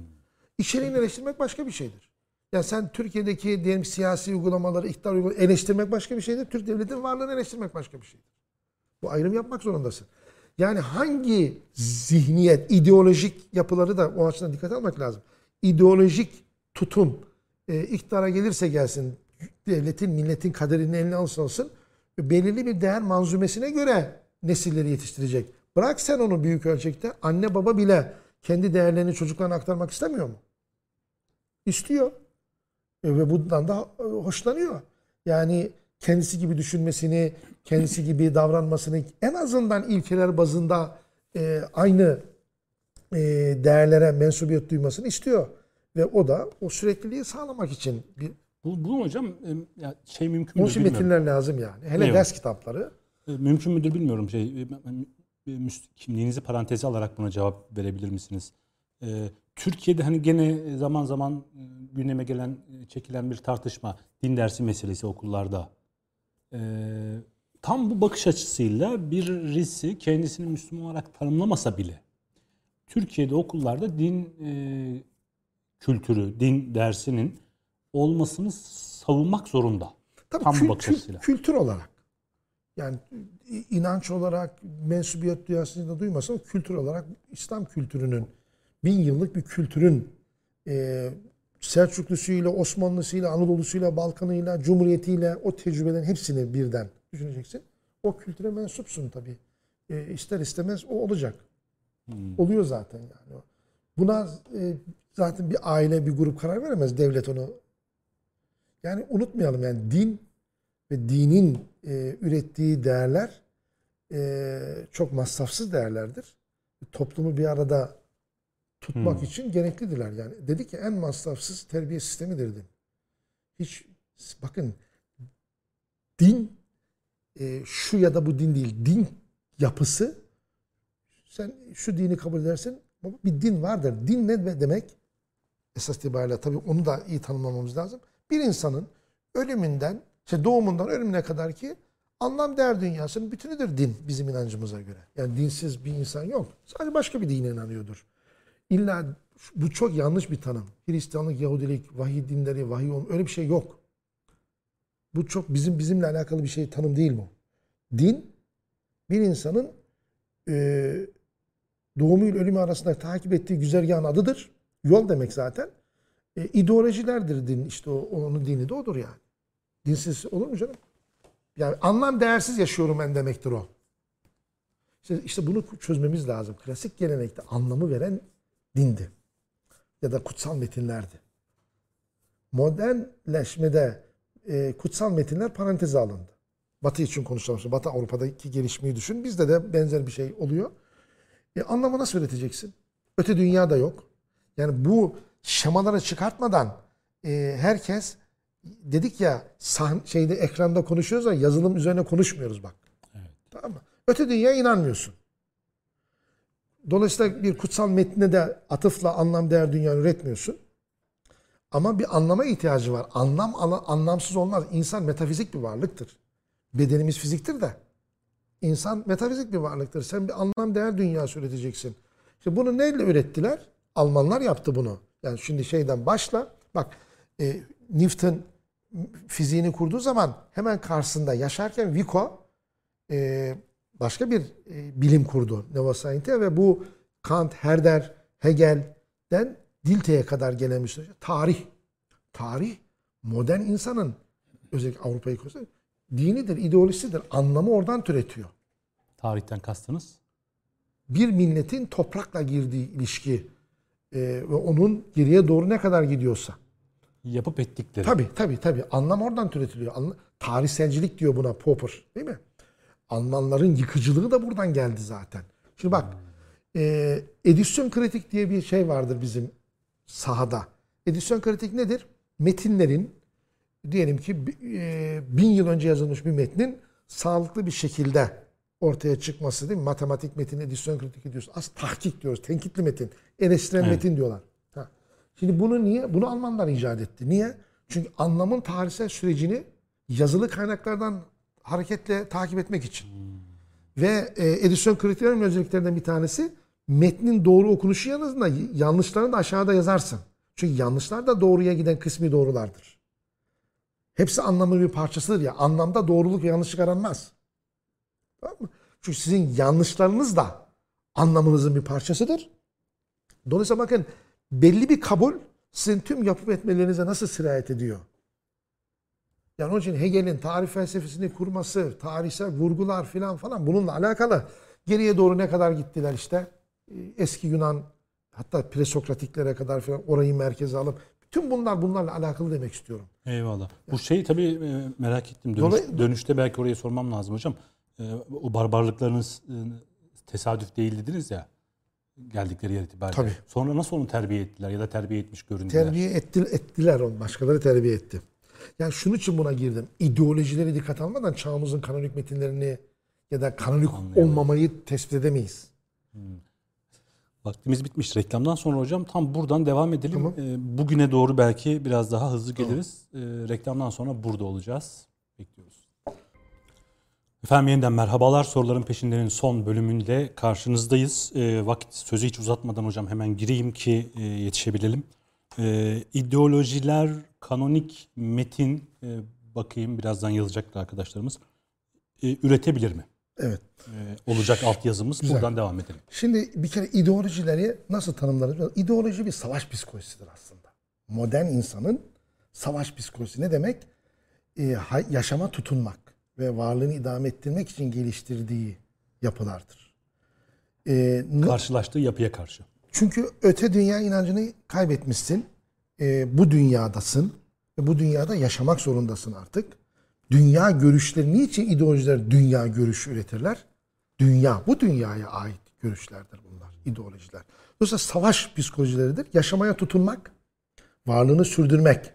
İçeriğini eleştirmek başka bir şeydir. Ya sen Türkiye'deki diyelim siyasi uygulamaları, iktidar uygulamaları eleştirmek başka bir şeydir. Türk devletinin varlığını eleştirmek başka bir şeydir. Bu ayrım yapmak zorundasın. Yani hangi zihniyet, ideolojik yapıları da o açıdan dikkat almak lazım. İdeolojik tutum e, iktidara gelirse gelsin, devletin, milletin kaderini eline alırsa alsın, belirli bir değer manzumesine göre nesilleri yetiştirecek. Bırak sen onu büyük ölçekte, anne baba bile kendi değerlerini çocuklarına aktarmak istemiyor mu? İstiyor. E, ve bundan da e, hoşlanıyor. Yani kendisi gibi düşünmesini, kendisi gibi davranmasını en azından ilkeler bazında e, aynı e, değerlere mensubiyet duymasını istiyor. Ve o da o sürekliliği sağlamak için bir Bu, hocam ya şey mümkün müdür bilmiyorum. metinler lazım yani. Hele Eyvallah. ders kitapları. E, Mümkün müdür bilmiyorum şey. e, e, Kimliğinizi paranteze alarak buna cevap verebilir misiniz? Türkiye'de hani gene zaman zaman gündeme gelen, çekilen bir tartışma din dersi meselesi okullarda. Tam bu bakış açısıyla birisi kendisini Müslüman olarak tanımlamasa bile Türkiye'de okullarda din kültürü, din dersinin olmasını savunmak zorunda. Tabii Tam bu kül- bakış kül- açısıyla. kültür olarak. Yani inanç olarak mensubiyet duyasını da duymasın kültür olarak İslam kültürünün bin yıllık bir kültürün e, Selçuklusuyla, Osmanlısıyla, Anadolu'suyla, Balkanıyla, Cumhuriyetiyle o tecrübelerin hepsini birden düşüneceksin. O kültüre mensupsun tabii. E, ister istemez o olacak. Oluyor zaten yani. Buna e, zaten bir aile, bir grup karar veremez. Devlet onu. Yani unutmayalım yani din ve dinin e, ürettiği değerler e, çok masrafsız değerlerdir. Toplumu bir arada tutmak için gereklidirler. Yani dedi ki en masrafsız terbiye sistemidir din. Hiç bakın din e, şu ya da bu din değil. Din yapısı sen şu dini kabul edersin bir din vardır. Din ne demek? Esas itibariyle tabii onu da iyi tanımlamamız lazım. Bir insanın ölümünden, işte doğumundan ölümüne kadar ki anlam değer dünyasının bütünüdür din bizim inancımıza göre. Yani dinsiz bir insan yok. Sadece başka bir dine inanıyordur. İlla bu çok yanlış bir tanım. Hristiyanlık, Yahudilik, vahiy dinleri, vahiy olm öyle bir şey yok. Bu çok bizim bizimle alakalı bir şey tanım değil bu. Din bir insanın e, doğumuyla ölümü arasında takip ettiği güzergahın adıdır. Yol demek zaten. E, ideolojilerdir din işte o, onun dini de odur yani. Dinsiz olur mu canım? Yani anlam değersiz yaşıyorum ben demektir o. İşte, işte bunu çözmemiz lazım. Klasik gelenekte anlamı veren dindi. Ya da kutsal metinlerdi. Modernleşmede e, kutsal metinler paranteze alındı. Batı için konuşalım. Batı Avrupa'daki gelişmeyi düşün. Bizde de benzer bir şey oluyor. E, anlamı nasıl üreteceksin? Öte dünya da yok. Yani bu şemaları çıkartmadan e, herkes dedik ya sahn şeyde ekranda konuşuyoruz ama yazılım üzerine konuşmuyoruz bak. Evet. Tamam mı? Öte dünyaya inanmıyorsun. Dolayısıyla bir kutsal metne de atıfla anlam değer dünya üretmiyorsun. Ama bir anlama ihtiyacı var. Anlam anlamsız olmaz. İnsan metafizik bir varlıktır. Bedenimiz fiziktir de. İnsan metafizik bir varlıktır. Sen bir anlam değer dünyası üreteceksin. İşte bunu neyle ürettiler? Almanlar yaptı bunu. Yani şimdi şeyden başla. Bak e, Newton fiziğini kurduğu zaman hemen karşısında yaşarken Vico e, başka bir e, bilim kurdu. Neuroscience ve bu Kant, Herder, Hegel'den Dilte'ye kadar gelen bir. Tarih. Tarih modern insanın özellikle Avrupa'yı konuşuyor. Dinidir, ideolojisidir. Anlamı oradan türetiyor. Tarihten kastınız? Bir milletin toprakla girdiği ilişki e, ve onun geriye doğru ne kadar gidiyorsa. Yapıp ettikleri. Tabii tabii tabii. Anlam oradan türetiliyor. Anla, tarihselcilik diyor buna Popper değil mi? Almanların yıkıcılığı da buradan geldi zaten. Şimdi bak e, edisyon kritik diye bir şey vardır bizim sahada. Edisyon kritik nedir? Metinlerin diyelim ki e, bin yıl önce yazılmış bir metnin sağlıklı bir şekilde ortaya çıkması değil mi? Matematik metin, edisyon kritik diyoruz. Az tahkik diyoruz. Tenkitli metin. Eleştiren evet. metin diyorlar. Ha. Şimdi bunu niye? Bunu Almanlar icat etti. Niye? Çünkü anlamın tarihsel sürecini yazılı kaynaklardan hareketle takip etmek için. Ve e, edisyon kriterinin özelliklerinden bir tanesi metnin doğru okunuşu yanında yanlışlarını da aşağıda yazarsın. Çünkü yanlışlar da doğruya giden kısmi doğrulardır. Hepsi anlamın bir parçasıdır ya. Anlamda doğruluk ve yanlışlık aranmaz. Tamam mı? Çünkü sizin yanlışlarınız da anlamınızın bir parçasıdır. Dolayısıyla bakın belli bir kabul sizin tüm yapıp etmelerinize nasıl sirayet ediyor? Yani onun için Hegel'in tarih felsefesini kurması, tarihsel vurgular filan falan bununla alakalı. Geriye doğru ne kadar gittiler işte. Ee, eski Yunan hatta presokratiklere kadar filan orayı merkeze alıp tüm bunlar bunlarla alakalı demek istiyorum. Eyvallah. Bu şeyi tabii e, merak ettim. Dönüş, Dolay- dönüşte belki oraya sormam lazım hocam. Ee, o barbarlıklarınız e, tesadüf değil dediniz ya geldikleri yer itibariyle. Tabii. Sonra nasıl onu terbiye ettiler ya da terbiye etmiş göründüler? Terbiye etti, ettiler onu. Başkaları terbiye etti. Yani şunun için buna girdim. İdeolojileri dikkat almadan çağımızın kanonik metinlerini ya da kanonik olmamayı tespit edemeyiz. Hmm. Vaktimiz bitmiş. Reklamdan sonra hocam tam buradan devam edelim. Tamam. E, bugüne doğru belki biraz daha hızlı geliriz. Tamam. E, reklamdan sonra burada olacağız. Bekliyoruz. Efendim yeniden merhabalar. Soruların peşindenin son bölümünde karşınızdayız. E, vakit sözü hiç uzatmadan hocam hemen gireyim ki e, yetişebilelim. E, ideolojiler, kanonik metin, e, bakayım birazdan yazacaklar arkadaşlarımız, e, üretebilir mi? Evet. E, olacak altyazımız. Güzel. Buradan devam edelim. Şimdi bir kere ideolojileri nasıl tanımlarız? İdeoloji bir savaş psikolojisidir aslında. Modern insanın savaş psikolojisi ne demek? E, yaşama tutunmak ve varlığını idame ettirmek için geliştirdiği yapılardır. E, n- Karşılaştığı yapıya karşı. çünkü öte dünya inancını kaybetmişsin. E, bu dünyadasın. Ve bu dünyada yaşamak zorundasın artık. Dünya görüşleri niçin ideolojiler dünya görüşü üretirler? Dünya, bu dünyaya ait görüşlerdir bunlar, ideolojiler. Dolayısıyla savaş psikolojileridir. Yaşamaya tutunmak, varlığını sürdürmek.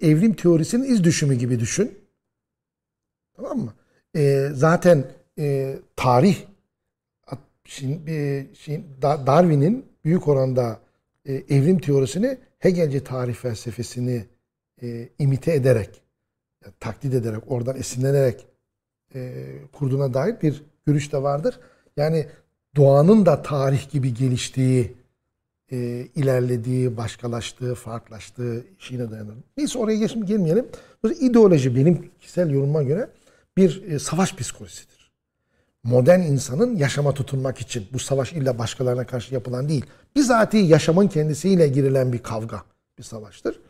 Evrim teorisinin iz düşümü gibi düşün. Tamam mı? E, zaten e, tarih e, Darwin'in büyük oranda e, evrim teorisini Hegelci tarih felsefesini e, imite ederek, yani taklit ederek, oradan esinlenerek e, kurduğuna dair bir görüş de vardır. Yani doğanın da tarih gibi geliştiği, e, ilerlediği, başkalaştığı, farklılaştığı şeyine dayanır. Neyse oraya geç, girmeyelim. Dolayısıyla ideoloji benim kişisel yorumuma göre bir e, savaş psikolojisidir modern insanın yaşama tutunmak için bu savaş illa başkalarına karşı yapılan değil. Bizatihi yaşamın kendisiyle girilen bir kavga, bir savaştır.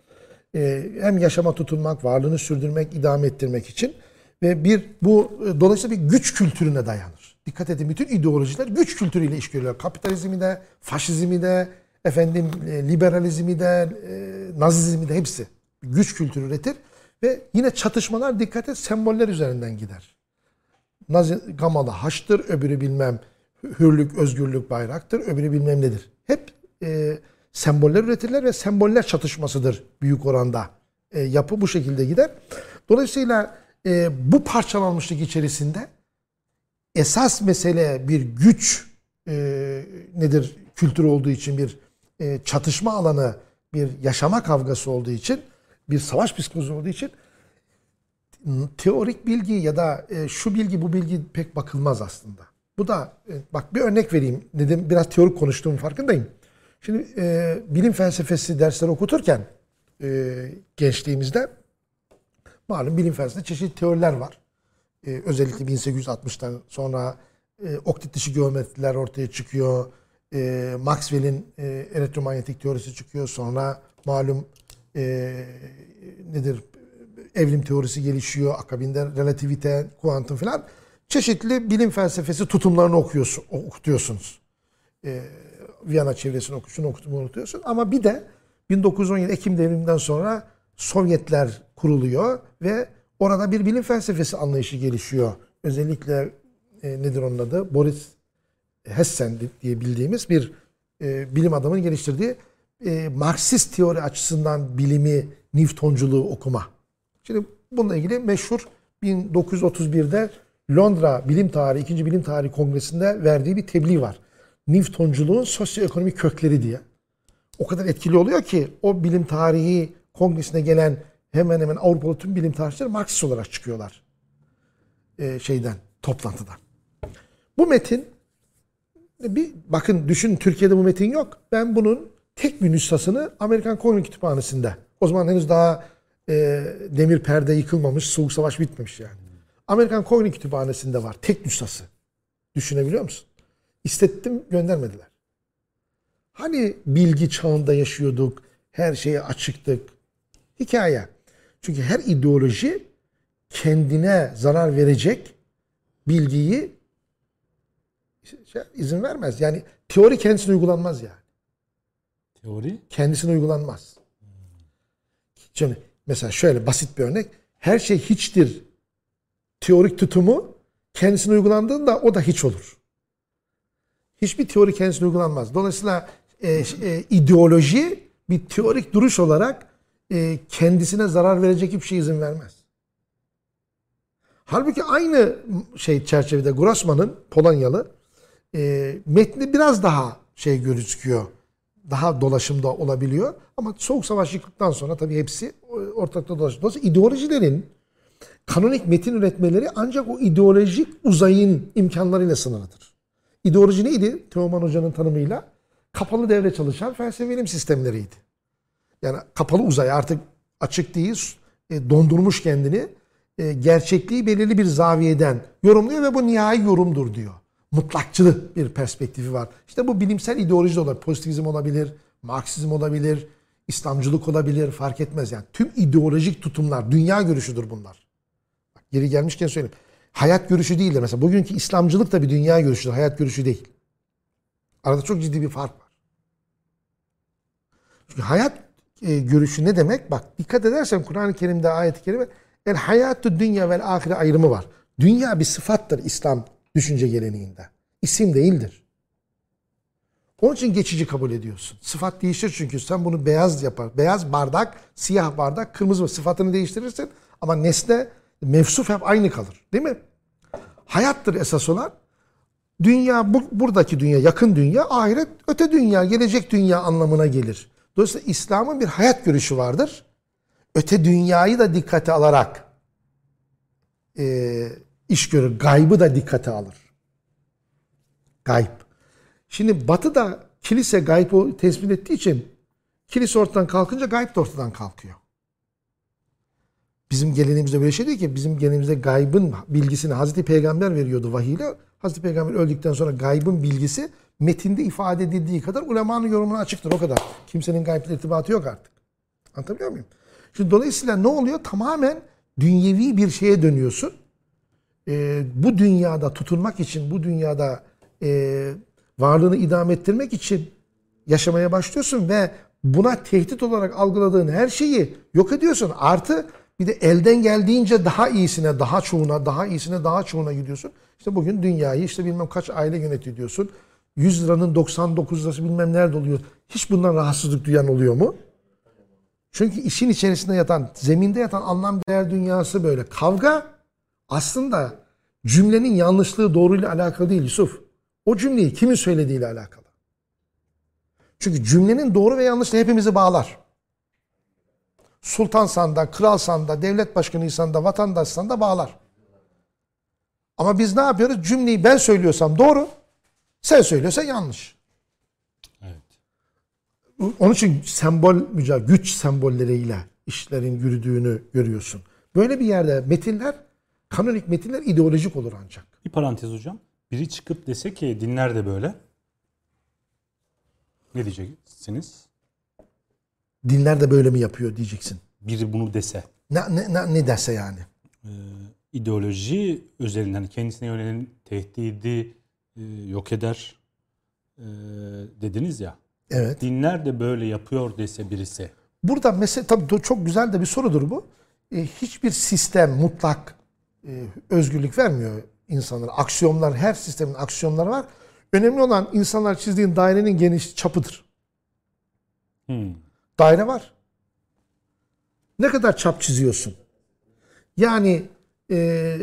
Ee, hem yaşama tutunmak, varlığını sürdürmek, idame ettirmek için ve bir bu e, dolayısıyla bir güç kültürüne dayanır. Dikkat edin bütün ideolojiler güç kültürüyle iş görüyorlar. Kapitalizmi de, faşizmi de, efendim e, liberalizmi de, e, nazizmi de hepsi güç kültürü üretir ve yine çatışmalar dikkat et semboller üzerinden gider. Nazi Gamalı haçtır, öbürü bilmem hürlük, özgürlük bayraktır, öbürü bilmem nedir. Hep e, semboller üretirler ve semboller çatışmasıdır büyük oranda. E, yapı bu şekilde gider. Dolayısıyla e, bu parçalanmışlık içerisinde esas mesele bir güç e, nedir kültür olduğu için bir e, çatışma alanı, bir yaşama kavgası olduğu için, bir savaş psikolojisi olduğu için teorik bilgi ya da e, şu bilgi bu bilgi pek bakılmaz aslında. Bu da e, bak bir örnek vereyim. Dedim biraz teorik konuştuğum farkındayım. Şimdi e, bilim felsefesi dersleri okuturken e, gençliğimizde malum bilim felsefesinde çeşitli teoriler var. E, özellikle 1860'tan sonra e, oktit dışı geometriler ortaya çıkıyor. E, Maxwell'in e, elektromanyetik teorisi çıkıyor. Sonra malum e, nedir evrim teorisi gelişiyor. Akabinde relativite, kuantum filan. Çeşitli bilim felsefesi tutumlarını okuyorsun, okutuyorsunuz. Ee, Viyana çevresini oku, şunu okutumu unutuyorsun. Ama bir de 1917 Ekim devriminden sonra Sovyetler kuruluyor ve orada bir bilim felsefesi anlayışı gelişiyor. Özellikle e, nedir onun adı? Boris Hessen diye bildiğimiz bir e, bilim adamının geliştirdiği e, Marksist teori açısından bilimi, Newtonculuğu okuma. Şimdi bununla ilgili meşhur 1931'de Londra Bilim Tarihi, 2. Bilim Tarihi Kongresi'nde verdiği bir tebliğ var. Newtonculuğun sosyoekonomik kökleri diye. O kadar etkili oluyor ki o bilim tarihi kongresine gelen hemen hemen Avrupalı tüm bilim tarihçileri Marksist olarak çıkıyorlar. Ee, şeyden, toplantıdan. Bu metin bir bakın düşün Türkiye'de bu metin yok. Ben bunun tek bir nüshasını Amerikan Kongre Kütüphanesi'nde. O zaman henüz daha e, demir perde yıkılmamış, soğuk savaş bitmemiş yani. Amerikan Kongre Kütüphanesi'nde var tek nüshası. Düşünebiliyor musun? İstettim göndermediler. Hani bilgi çağında yaşıyorduk, her şeye açıktık. Hikaye. Çünkü her ideoloji kendine zarar verecek bilgiyi şey, izin vermez. Yani teori kendisine uygulanmaz yani. Teori Kendisine uygulanmaz. Şimdi mesela şöyle basit bir örnek. Her şey hiçtir teorik tutumu kendisine uygulandığında o da hiç olur. Hiçbir teori kendisine uygulanmaz. Dolayısıyla e, e, ideoloji bir teorik duruş olarak e, kendisine zarar verecek hiçbir şey izin vermez. Halbuki aynı şey çerçevede Grossman'ın Polonyalı e, metni biraz daha şey gözüküyor. Daha dolaşımda olabiliyor. Ama Soğuk Savaş yıktıktan sonra tabii hepsi ortalıkta dolaşıyor. Dolayısıyla ideolojilerin kanonik metin üretmeleri ancak o ideolojik uzayın imkanlarıyla sınırlıdır. İdeoloji neydi? Teoman Hoca'nın tanımıyla kapalı devre çalışan felsefe bilim sistemleriydi. Yani kapalı uzay artık açık değil, e, dondurmuş kendini. E, gerçekliği belirli bir zaviyeden yorumluyor ve bu nihai yorumdur diyor. Mutlakçılı bir perspektifi var. İşte bu bilimsel ideoloji de olabilir. Pozitivizm olabilir, Marksizm olabilir, İslamcılık olabilir fark etmez yani. Tüm ideolojik tutumlar, dünya görüşüdür bunlar. Bak, geri gelmişken söyleyeyim. Hayat görüşü değildir. Mesela bugünkü İslamcılık da bir dünya görüşüdür, hayat görüşü değil. Arada çok ciddi bir fark var. Çünkü hayat e, görüşü ne demek? Bak dikkat edersen Kur'an-ı Kerim'de ayet-i kerime el hayatü dünya vel ahire ayrımı var. Dünya bir sıfattır İslam düşünce geleneğinde. İsim değildir. Onun için geçici kabul ediyorsun. Sıfat değişir çünkü sen bunu beyaz yapar. Beyaz bardak, siyah bardak, kırmızı sıfatını değiştirirsin ama nesne, mevsuf hep aynı kalır. Değil mi? Hayattır esas olan. Dünya, bu, buradaki dünya, yakın dünya, ahiret, öte dünya, gelecek dünya anlamına gelir. Dolayısıyla İslam'ın bir hayat görüşü vardır. Öte dünyayı da dikkate alarak e, iş görür. Gaybı da dikkate alır. Gayb. Şimdi Batı da kilise gaybı tespit ettiği için kilise ortadan kalkınca gayb de ortadan kalkıyor. Bizim geleneğimizde böyle şey değil ki. Bizim geleneğimizde gaybın bilgisini Hazreti Peygamber veriyordu vahiyle. Hazreti Peygamber öldükten sonra gaybın bilgisi metinde ifade edildiği kadar ulemanın yorumuna açıktır o kadar. Kimsenin gayble irtibatı yok artık. Anlatabiliyor muyum? Şimdi dolayısıyla ne oluyor? Tamamen dünyevi bir şeye dönüyorsun. Ee, bu dünyada tutunmak için, bu dünyada e, varlığını idame ettirmek için yaşamaya başlıyorsun ve buna tehdit olarak algıladığın her şeyi yok ediyorsun. Artı bir de elden geldiğince daha iyisine, daha çoğuna, daha iyisine, daha çoğuna gidiyorsun. İşte bugün dünyayı işte bilmem kaç aile yönetiyor diyorsun. 100 liranın 99 lirası bilmem nerede oluyor. Hiç bundan rahatsızlık duyan oluyor mu? Çünkü işin içerisinde yatan, zeminde yatan anlam değer dünyası böyle. Kavga aslında cümlenin yanlışlığı doğruyla alakalı değil Yusuf. O cümleyi kimin söylediğiyle alakalı. Çünkü cümlenin doğru ve yanlışla hepimizi bağlar. Sultansan da, kralsan da, devlet başkanıysan da, vatandaşsan da bağlar. Ama biz ne yapıyoruz? Cümleyi ben söylüyorsam doğru, sen söylüyorsan yanlış. Evet. Onun için sembol mücadele, güç sembolleriyle işlerin yürüdüğünü görüyorsun. Böyle bir yerde metinler, kanonik metinler ideolojik olur ancak. Bir parantez hocam. Biri çıkıp dese ki dinler de böyle. Ne diyeceksiniz? Dinler de böyle mi yapıyor diyeceksin. Biri bunu dese. Ne, ne, ne, ne derse yani. Ee, ideoloji üzerinden hani kendisine yönelen tehdidi e, yok eder e, dediniz ya. Evet. Dinler de böyle yapıyor dese birisi. Burada mesela tabii çok güzel de bir sorudur bu. E, hiçbir sistem mutlak e, özgürlük vermiyor insanlara. Aksiyonlar, her sistemin aksiyonları var. Önemli olan insanlar çizdiğin dairenin geniş çapıdır. Hmm. Daire var. Ne kadar çap çiziyorsun? Yani e,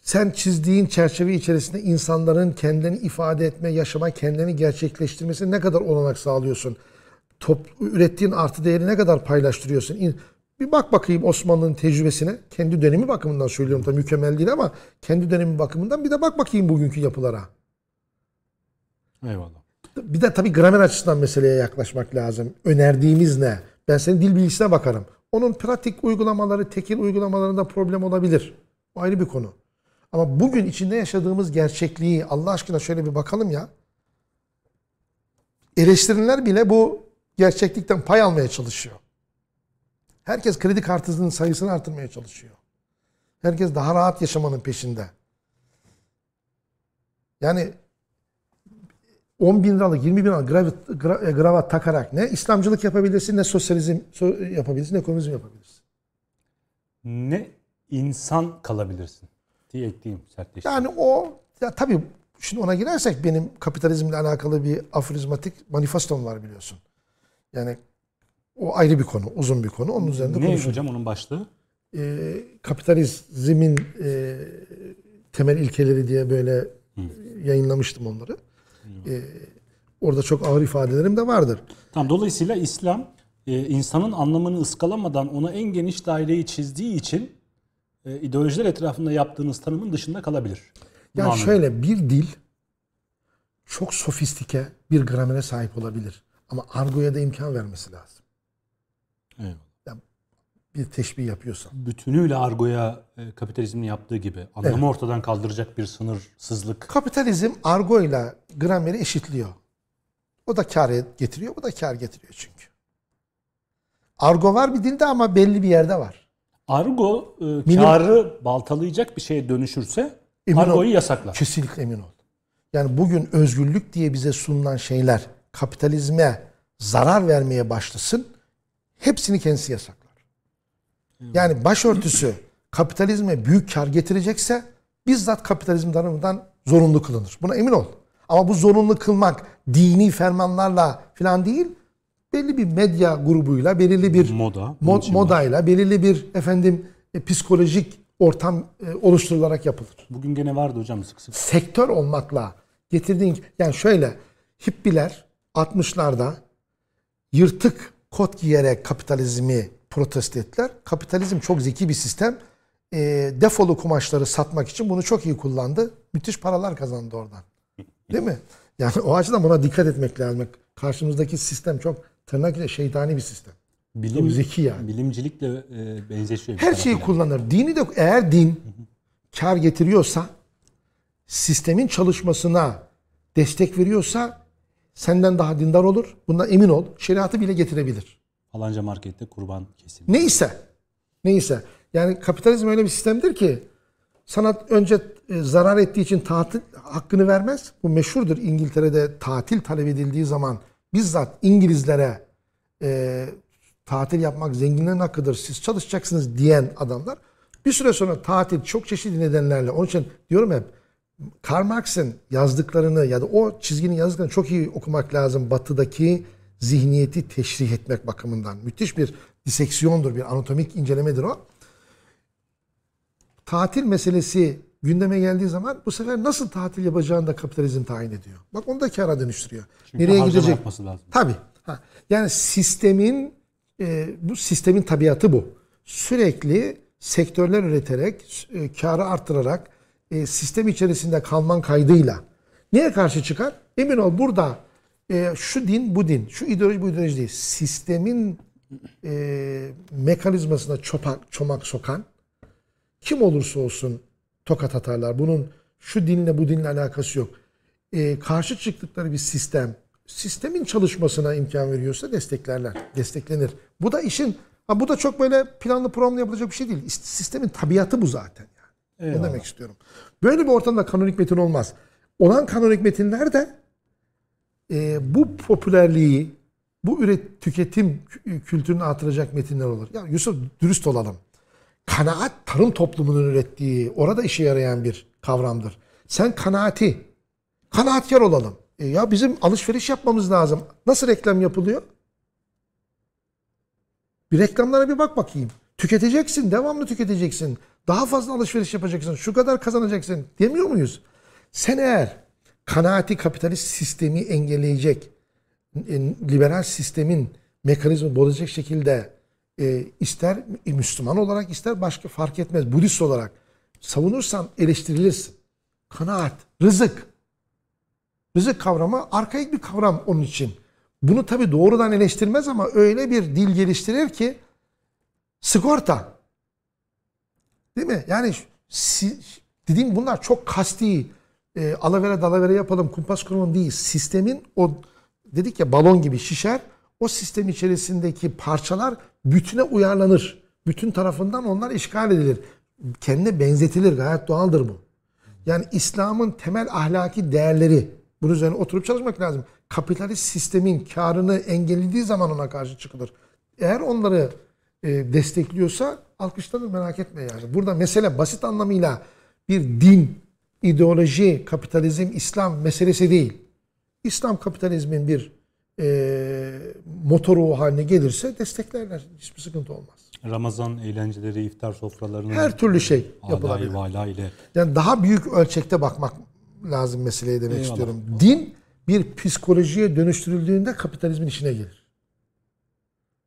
sen çizdiğin çerçeve içerisinde insanların kendini ifade etme, yaşama, kendini gerçekleştirmesine ne kadar olanak sağlıyorsun? Top, ürettiğin artı değeri ne kadar paylaştırıyorsun? Bir bak bakayım Osmanlı'nın tecrübesine. Kendi dönemi bakımından söylüyorum tabii mükemmel değil ama kendi dönemi bakımından bir de bak bakayım bugünkü yapılara. Eyvallah. Bir de tabii gramer açısından meseleye yaklaşmak lazım. Önerdiğimiz ne? Ben senin dil bilgisine bakarım. Onun pratik uygulamaları, tekil uygulamalarında problem olabilir. O ayrı bir konu. Ama bugün içinde yaşadığımız gerçekliği Allah aşkına şöyle bir bakalım ya. Eleştiriler bile bu gerçeklikten pay almaya çalışıyor. Herkes kredi kartının sayısını artırmaya çalışıyor. Herkes daha rahat yaşamanın peşinde. Yani 10 bin liralık, 20 bin liralık gravat, gra- e, gravat takarak ne İslamcılık yapabilirsin, ne sosyalizm so- yapabilirsin, ne komünizm yapabilirsin. Ne insan kalabilirsin diye ekleyeyim sertleştireyim. Yani o, ya tabii şimdi ona girersek benim kapitalizmle alakalı bir aforizmatik manifestom var biliyorsun. Yani o ayrı bir konu, uzun bir konu. Onun üzerinde ne konuşuruz. hocam onun başlığı? e, kapitalizmin e, temel ilkeleri diye böyle yayınlamıştım onları. E, orada çok ağır ifadelerim de vardır. Tamam, dolayısıyla İslam e, insanın anlamını ıskalamadan ona en geniş daireyi çizdiği için e, ideolojiler etrafında yaptığınız tanımın dışında kalabilir. Ya anladım. şöyle bir dil çok sofistike bir gramere sahip olabilir. Ama argoya da imkan vermesi lazım. Eyvallah. Bir teşbih yapıyorsan. Bütünüyle argoya e, kapitalizmin yaptığı gibi anlamı ortadan kaldıracak bir sınırsızlık. Kapitalizm argoyla grameri eşitliyor. O da kar getiriyor, bu da kar getiriyor çünkü. Argo var bir dilde ama belli bir yerde var. Argo e, karı baltalayacak bir şeye dönüşürse Emin ol. argoyu yasaklar. Kesinlikle emin ol. Yani bugün özgürlük diye bize sunulan şeyler kapitalizme zarar vermeye başlasın. Hepsini kendisi yasaklar. Yani başörtüsü kapitalizme büyük kar getirecekse bizzat kapitalizm tarafından zorunlu kılınır. Buna emin ol. Ama bu zorunlu kılmak dini fermanlarla falan değil, belli bir medya grubuyla, belirli bir Moda. mo- bunun için var. modayla, belirli bir efendim e, psikolojik ortam e, oluşturularak yapılır. Bugün gene vardı hocam sık sık. Sektör olmakla getirdiğin yani şöyle hippiler 60'larda yırtık kot giyerek kapitalizmi protesto ettiler. Kapitalizm çok zeki bir sistem. E, defolu kumaşları satmak için bunu çok iyi kullandı. Müthiş paralar kazandı oradan. Değil mi? Yani o açıdan buna dikkat etmek lazım. Karşımızdaki sistem çok tırnak içinde şeytani bir sistem. Bilim, Çok zeki yani. Bilimcilikle e, benzeşiyor. Her şeyi tarafıyla. kullanır. Dini de eğer din kar getiriyorsa, sistemin çalışmasına destek veriyorsa senden daha dindar olur. Bundan emin ol. Şeriatı bile getirebilir. Falanca markette kurban kesim. Neyse. Neyse. Yani kapitalizm öyle bir sistemdir ki sana önce e, zarar ettiği için tatil hakkını vermez. Bu meşhurdur İngiltere'de tatil talep edildiği zaman bizzat İngilizlere e, tatil yapmak zenginlerin hakkıdır. Siz çalışacaksınız diyen adamlar bir süre sonra tatil çok çeşitli nedenlerle onun için diyorum hep Karl Marx'ın yazdıklarını ya da o çizginin yazdıklarını çok iyi okumak lazım. Batıdaki zihniyeti teşrih etmek bakımından. Müthiş bir diseksiyondur, bir anatomik incelemedir o. Tatil meselesi gündeme geldiği zaman bu sefer nasıl tatil yapacağını da kapitalizm tayin ediyor. Bak onu da kâra dönüştürüyor. Çünkü Nereye gidecek? yapması lazım. Tabii. Ha. Yani sistemin e, bu sistemin tabiatı bu. Sürekli sektörler üreterek, e, karı arttırarak e, sistem içerisinde kalman kaydıyla neye karşı çıkar? Emin ol burada e, şu din bu din, şu ideoloji bu ideoloji değil. Sistemin e, mekanizmasına çopak, çomak sokan kim olursa olsun tokat atarlar. Bunun şu dinle bu dinle alakası yok. Ee, karşı çıktıkları bir sistem, sistemin çalışmasına imkan veriyorsa desteklerler, desteklenir. Bu da işin, bu da çok böyle planlı programlı yapılacak bir şey değil. İst- Sistemin tabiatı bu zaten. Yani. Eyvallah. demek istiyorum. Böyle bir ortamda kanonik metin olmaz. Olan kanonik metinler de e, bu popülerliği, bu üret tüketim kü- kültürünü artıracak metinler olur. Ya Yusuf dürüst olalım. Kanaat tarım toplumunun ürettiği, orada işe yarayan bir kavramdır. Sen kanaati, kanaatkar olalım. E ya bizim alışveriş yapmamız lazım. Nasıl reklam yapılıyor? Bir reklamlara bir bak bakayım. Tüketeceksin, devamlı tüketeceksin. Daha fazla alışveriş yapacaksın, şu kadar kazanacaksın demiyor muyuz? Sen eğer kanaati kapitalist sistemi engelleyecek, e, liberal sistemin mekanizmi bozacak şekilde e, ister Müslüman olarak ister başka fark etmez Budist olarak savunursan eleştirilirsin. Kanaat, rızık. Rızık kavramı arkaik bir kavram onun için. Bunu tabi doğrudan eleştirmez ama öyle bir dil geliştirir ki sigorta. Değil mi? Yani si, dediğim bunlar çok kasti e, alavere dalavere yapalım, kumpas kuralım değil. Sistemin o dedik ya balon gibi şişer. O sistem içerisindeki parçalar bütüne uyarlanır. Bütün tarafından onlar işgal edilir. Kendine benzetilir. Gayet doğaldır bu. Yani İslam'ın temel ahlaki değerleri. Bunun üzerine oturup çalışmak lazım. Kapitalist sistemin karını engellediği zaman ona karşı çıkılır. Eğer onları destekliyorsa alkışlanır merak etme yani. Burada mesele basit anlamıyla bir din, ideoloji, kapitalizm, İslam meselesi değil. İslam kapitalizmin bir e, motoru haline gelirse desteklerler. Hiçbir sıkıntı olmaz. Ramazan eğlenceleri, iftar sofralarının Her türlü şey yapılabilir. vala ile Yani daha büyük ölçekte bakmak lazım meseleye demek Eyvallah. istiyorum. Din bir psikolojiye dönüştürüldüğünde kapitalizmin işine gelir.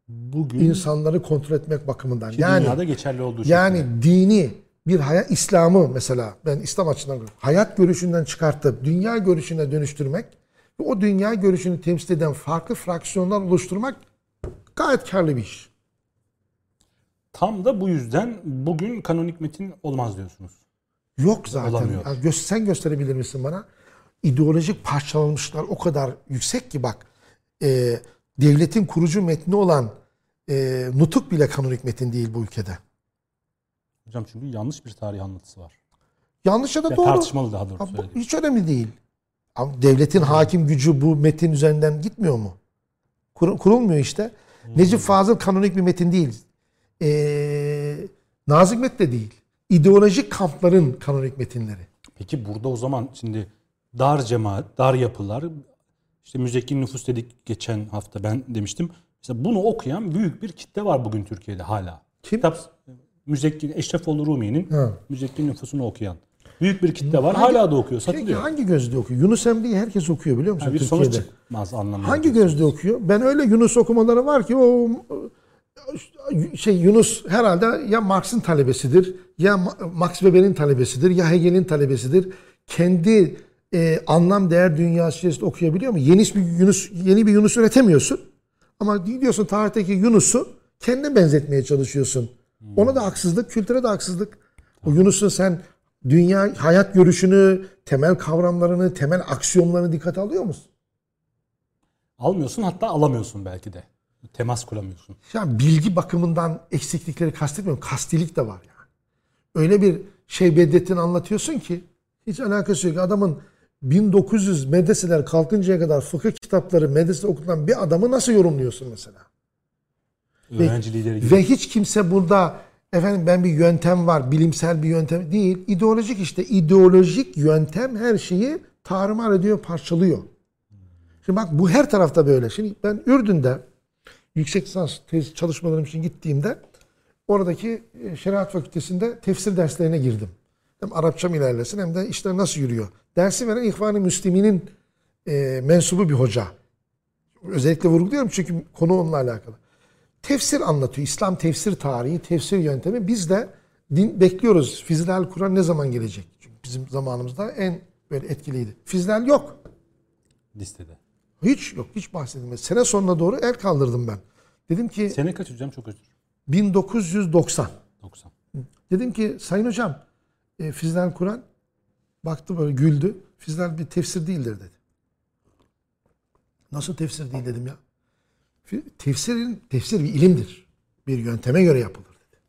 Bugün İnsanları kontrol etmek bakımından. Yani dünyada geçerli olduğu yani dini bir hayat İslam'ı mesela ben İslam açısından hayat görüşünden çıkartıp dünya görüşüne dönüştürmek ve o dünya görüşünü temsil eden farklı fraksiyonlar oluşturmak gayet karlı bir iş. Tam da bu yüzden bugün kanonik metin olmaz diyorsunuz. Yok zaten. Olamıyor. Sen gösterebilir misin bana? İdeolojik parçalanmışlar o kadar yüksek ki bak e, devletin kurucu metni olan e, nutuk bile kanonik metin değil bu ülkede. Hocam çünkü yanlış bir tarih anlatısı var. Yanlış ya da Ya doğru. tartışmalı daha doğrusu Ha, bu hiç önemli değil. Ama devletin hakim gücü bu metin üzerinden gitmiyor mu? Kur- kurulmuyor işte. Necip Fazıl kanonik bir metin değil. Ee, Nazım Hikmet de değil. İdeolojik kampların kanonik metinleri. Peki burada o zaman şimdi dar cemaat, dar yapılar, işte müzekkin nüfus dedik geçen hafta ben demiştim. Mesela bunu okuyan büyük bir kitle var bugün Türkiye'de hala. Kim? Kitap müzekkin Eşrefoğlu Rumi'nin müzekkin nüfusunu okuyan büyük bir kitle var. hala da okuyor, Peki satılıyor. hangi gözde okuyor? Yunus Emre'yi herkes okuyor biliyor musun Yani bir sonuç Türkiye'de? çıkmaz anlamında. Hangi gözde okuyor? Ben öyle Yunus okumaları var ki o şey Yunus herhalde ya Marx'ın talebesidir, ya Ma- Max Weber'in talebesidir, ya Hegel'in talebesidir. Kendi e, anlam değer dünyası içerisinde okuyabiliyor mu? Yeni bir Yunus yeni bir Yunus üretemiyorsun. Ama gidiyorsun tarihteki Yunus'u kendine benzetmeye çalışıyorsun. Ona da haksızlık, kültüre de haksızlık. O Yunus'un sen dünya hayat görüşünü, temel kavramlarını, temel aksiyonlarını dikkate alıyor musun? Almıyorsun hatta alamıyorsun belki de. Temas kuramıyorsun. Ya bilgi bakımından eksiklikleri kastetmiyorum. Kastilik de var yani. Öyle bir şey Bedrettin anlatıyorsun ki hiç alakası yok. Adamın 1900 medreseler kalkıncaya kadar fıkıh kitapları medresede okutulan bir adamı nasıl yorumluyorsun mesela? Öğrenci lideri gibi. Ve hiç kimse burada efendim ben bir yöntem var, bilimsel bir yöntem değil. İdeolojik işte ideolojik yöntem her şeyi tarumar ediyor, parçalıyor. Şimdi bak bu her tarafta böyle. Şimdi ben Ürdün'de yüksek lisans tez çalışmalarım için gittiğimde oradaki e, şeriat fakültesinde tefsir derslerine girdim. Hem Arapçam ilerlesin hem de işler nasıl yürüyor. Dersi veren İhvan-ı Müslümin'in e, mensubu bir hoca. Özellikle vurguluyorum çünkü konu onunla alakalı. Tefsir anlatıyor. İslam tefsir tarihi, tefsir yöntemi. Biz de din bekliyoruz. Fizlal Kur'an ne zaman gelecek? Çünkü bizim zamanımızda en böyle etkiliydi. Fizlal yok. listede. Hiç yok. Hiç bahsedilmez. Sene sonuna doğru el kaldırdım ben. Dedim ki Sene kaç hocam? Çok özür. 1990. 90. Dedim ki sayın hocam e, Fizlal Kur'an baktı böyle güldü. Fizlal bir tefsir değildir dedi. Nasıl tefsir değil dedim ya. Tefsirin tefsir bir ilimdir. Bir yönteme göre yapılır dedi.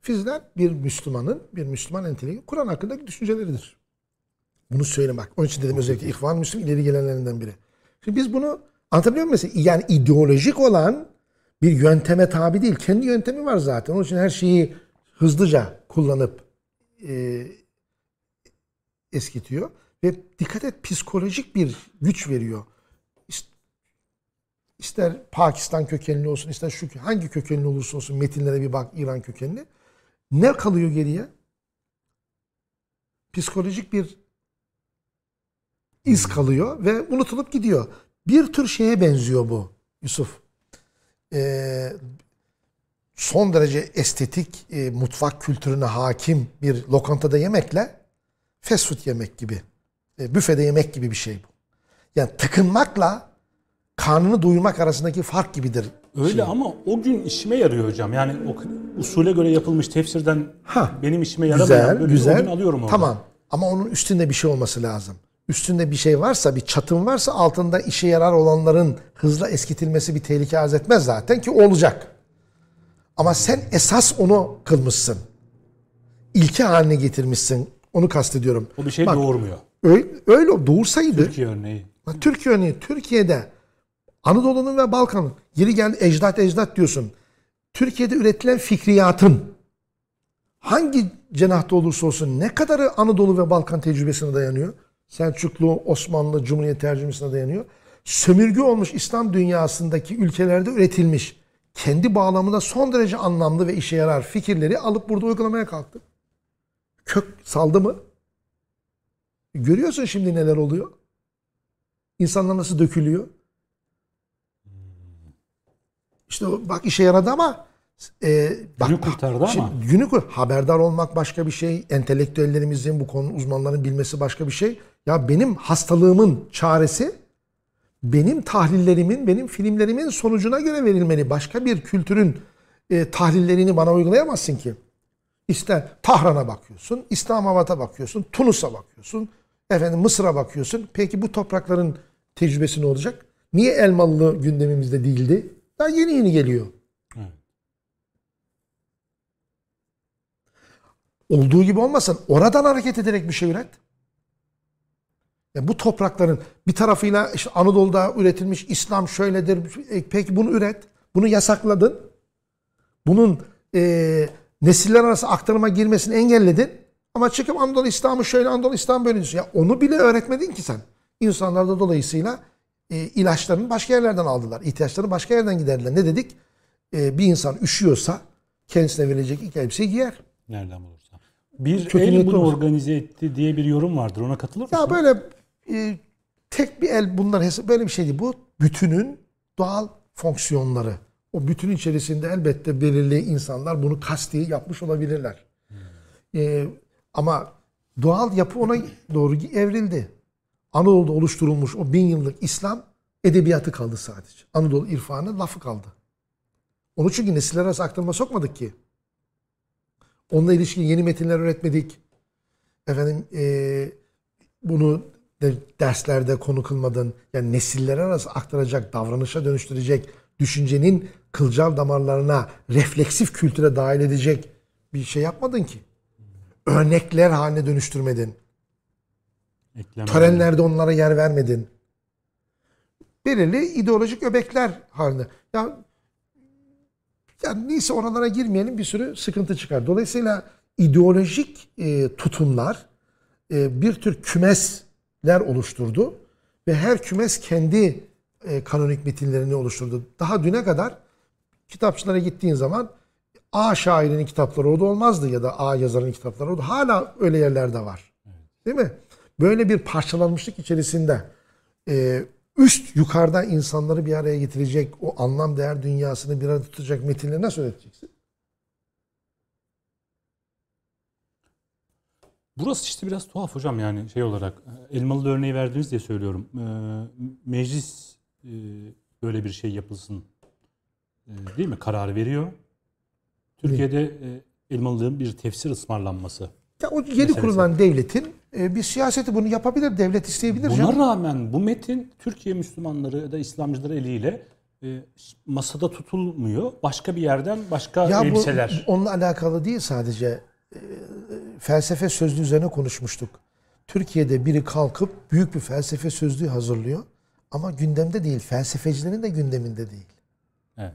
Fizlal bir Müslümanın, bir Müslüman entelektüel Kur'an hakkındaki düşünceleridir. Bunu söylemek. Onun için dedim özellikle İhvan Müslüm ileri gelenlerinden biri. Şimdi biz bunu anlatabiliyor muyum mesela? Yani ideolojik olan bir yönteme tabi değil. Kendi yöntemi var zaten. Onun için her şeyi hızlıca kullanıp e, eskitiyor. Ve dikkat et psikolojik bir güç veriyor. İst- İster Pakistan kökenli olsun, ister şu hangi kökenli olursa olsun metinlere bir bak İran kökenli. Ne kalıyor geriye? Psikolojik bir iz kalıyor ve unutulup gidiyor. Bir tür şeye benziyor bu Yusuf. Ee, son derece estetik e, mutfak kültürüne hakim bir lokantada yemekle fast food yemek gibi, e, büfede yemek gibi bir şey bu. Yani tıkınmakla karnını doyurmak arasındaki fark gibidir. Öyle ama o gün işime yarıyor hocam. Yani o usule göre yapılmış tefsirden Ha, benim işime yaramayan Güzel, güzel. gün alıyorum orada. Tamam. Ama onun üstünde bir şey olması lazım. Üstünde bir şey varsa, bir çatın varsa altında işe yarar olanların hızla eskitilmesi bir tehlike arz etmez zaten ki olacak. Ama sen esas onu kılmışsın. İlke haline getirmişsin. Onu kastediyorum. O bir şey Bak, doğurmuyor. Öyle, öyle doğursaydı Türkiye örneği. Türkiye örneği Türkiye'de Anadolu'nun ve Balkan'ın yeri geldi ecdat ecdat diyorsun. Türkiye'de üretilen fikriyatın hangi cenahta olursa olsun ne kadarı Anadolu ve Balkan tecrübesine dayanıyor? Selçuklu, Osmanlı, Cumhuriyet tercümesine dayanıyor. Sömürge olmuş İslam dünyasındaki ülkelerde üretilmiş kendi bağlamında son derece anlamlı ve işe yarar fikirleri alıp burada uygulamaya kalktı. Kök saldı mı? Görüyorsun şimdi neler oluyor. İnsanlar nasıl dökülüyor. İşte bak işe yaradı ama e, bak, Günü kurtardı şimdi ama. Günü kur. Haberdar olmak başka bir şey. Entelektüellerimizin bu konu uzmanların bilmesi başka bir şey. Ya benim hastalığımın çaresi benim tahlillerimin, benim filmlerimin sonucuna göre verilmeli. Başka bir kültürün e, tahlillerini bana uygulayamazsın ki. İster Tahran'a bakıyorsun, İslamabad'a bakıyorsun, Tunus'a bakıyorsun, efendim Mısır'a bakıyorsun. Peki bu toprakların tecrübesi ne olacak? Niye Elmalı gündemimizde değildi? Daha yeni yeni geliyor. Evet. Olduğu gibi olmasın. Oradan hareket ederek bir şey üret. Yani bu toprakların bir tarafıyla işte Anadolu'da üretilmiş İslam şöyledir. E, peki bunu üret. Bunu yasakladın. Bunun e, nesiller arası aktarıma girmesini engelledin. Ama çıkıp Anadolu İslam'ı şöyle Anadolu İslam diyorsun. Ya onu bile öğretmedin ki sen. İnsanlar da dolayısıyla e, ilaçlarını başka yerlerden aldılar. İhtiyaçlarını başka yerden giderdiler. Ne dedik? E, bir insan üşüyorsa kendisine verilecek ilk elbiseyi giyer. Nereden bulursa. Bir Kötü el bunu organize etti diye bir yorum vardır. Ona katılır mısın? Ya böyle e, tek bir el bunlar hesap böyle bir şey değil. Bu bütünün doğal fonksiyonları. O bütün içerisinde elbette belirli insanlar bunu kasti yapmış olabilirler. E, ama doğal yapı ona doğru evrildi. Anadolu'da oluşturulmuş o bin yıllık İslam edebiyatı kaldı sadece. Anadolu irfanı lafı kaldı. Onu çünkü nesiller arası aktarıma sokmadık ki. Onunla ilişkin yeni metinler üretmedik. Efendim e, bunu de derslerde konu kılmadın. Yani nesiller arası aktaracak, davranışa dönüştürecek, düşüncenin kılcal damarlarına, refleksif kültüre dahil edecek bir şey yapmadın ki. Örnekler haline dönüştürmedin. Ekleme. Törenlerde onlara yer vermedin. Belirli ideolojik öbekler halinde. Ya yani neyse oralara girmeyelim bir sürü sıkıntı çıkar. Dolayısıyla ideolojik e, tutumlar e, bir tür kümesler oluşturdu ve her kümes kendi e, kanonik metinlerini oluşturdu. Daha düne kadar kitapçılara gittiğin zaman A şairinin kitapları orada olmazdı ya da A yazarının kitapları orada. Hala öyle yerlerde var. Değil mi? Böyle bir parçalanmışlık içerisinde e, üst yukarıdan insanları bir araya getirecek, o anlam değer dünyasını bir arada tutacak metinleri nasıl öğreteceksin? Burası işte biraz tuhaf hocam yani şey olarak. Elmalı örneği verdiniz diye söylüyorum. Ee, meclis e, böyle bir şey yapılsın e, değil mi? Karar veriyor. Türkiye'de e, bir tefsir ısmarlanması. Ya o yeni kurulan devletin e, bir siyaseti bunu yapabilir, devlet isteyebilir. Buna canım. rağmen bu metin Türkiye Müslümanları da İslamcıları eliyle e, masada tutulmuyor. Başka bir yerden başka Ya bu elbiseler. onunla alakalı değil sadece. E, felsefe sözlüğü üzerine konuşmuştuk. Türkiye'de biri kalkıp büyük bir felsefe sözlüğü hazırlıyor. Ama gündemde değil, felsefecilerin de gündeminde değil. Evet.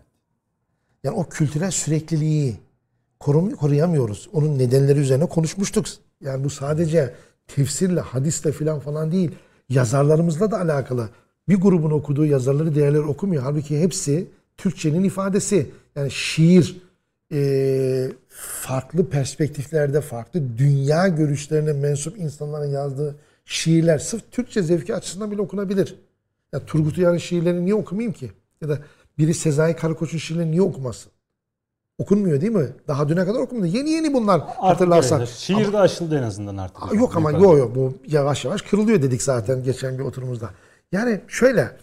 Yani o kültürel sürekliliği korum, koruyamıyoruz. Onun nedenleri üzerine konuşmuştuk. Yani bu sadece tefsirle, hadisle falan falan değil. Yazarlarımızla da alakalı. Bir grubun okuduğu yazarları diğerleri okumuyor. Halbuki hepsi Türkçenin ifadesi. Yani şiir e, farklı perspektiflerde, farklı dünya görüşlerine mensup insanların yazdığı şiirler sırf Türkçe zevki açısından bile okunabilir. Ya Turgut Uyar'ın şiirlerini niye okumayayım ki? Ya da biri Sezai Karakoç'un şiirlerini niye okumasın? Okunmuyor değil mi? Daha düne kadar okunmadı. Yeni yeni bunlar. Artık öyle. Şiir de aşıldı en azından artık. Aa, Yok ama Yukarıda. yo yo bu yavaş yavaş kırılıyor dedik zaten geçen bir oturumumuzda. Yani şöyle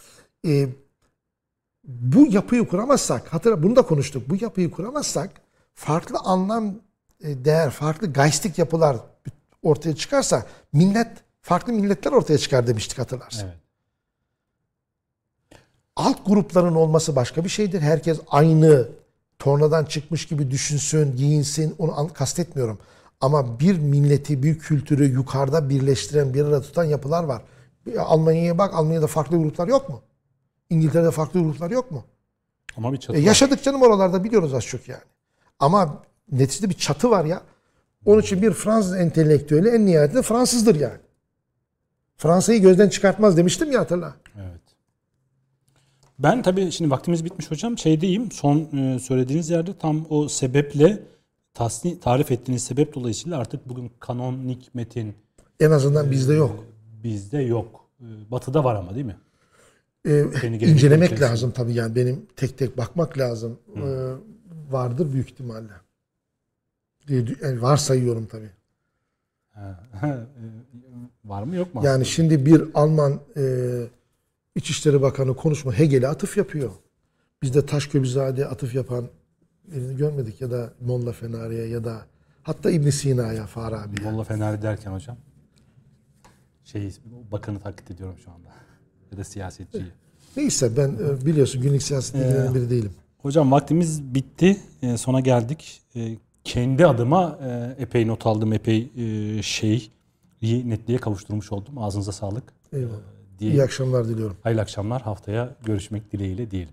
e, bu yapıyı kuramazsak hatırla bunu da konuştuk. Bu yapıyı kuramazsak farklı anlam e, değer, farklı geistik yapılar ortaya çıkarsa millet farklı milletler ortaya çıkar demiştik hatırlarsın. Evet. Alt grupların olması başka bir şeydir. Herkes aynı tornadan çıkmış gibi düşünsün, giyinsin. Onu kastetmiyorum. Ama bir milleti, bir kültürü yukarıda birleştiren, bir arada tutan yapılar var. Ya Almanya'ya bak, Almanya'da farklı gruplar yok mu? İngiltere'de farklı gruplar yok mu? Ama bir çatı E yaşadık canım oralarda biliyoruz az çok yani. Ama neticede bir çatı var ya. Onun için bir Fransız entelektüeli en nihayetinde Fransızdır yani. Fransa'yı gözden çıkartmaz demiştim ya hatırla. Evet. Ben tabii şimdi vaktimiz bitmiş hocam. Şeydeyim son e, söylediğiniz yerde tam o sebeple tasni, tarif ettiğiniz sebep dolayısıyla artık bugün kanonik metin En azından bizde yok. bizde yok. E, Batı'da var ama değil mi? Ee, incelemek içerisinde. lazım tabii yani benim tek tek bakmak lazım. Ee, vardır büyük ihtimalle. Yani varsayıyorum tabii. E, var mı yok mu? Yani şimdi bir Alman e, İçişleri Bakanı konuşma Hegel'e atıf yapıyor. Biz de Taşköprüzade atıf yapan birini görmedik ya da Molla Fenari'ye ya da hatta İbn Sina'ya Farabi'ye. Molla Fenari derken hocam şey bakanı taklit ediyorum şu anda. Ya da siyasetçiyi. Neyse ben e, biliyorsun günlük siyasetle ilgilenen biri değilim. Hocam vaktimiz bitti. E, sona geldik. E, kendi adıma e, epey not aldım. Epey şeyi netliğe kavuşturmuş oldum. Ağzınıza sağlık. Eyvallah. Diyelim. İyi akşamlar diliyorum. Hayırlı akşamlar. Haftaya görüşmek dileğiyle diyelim.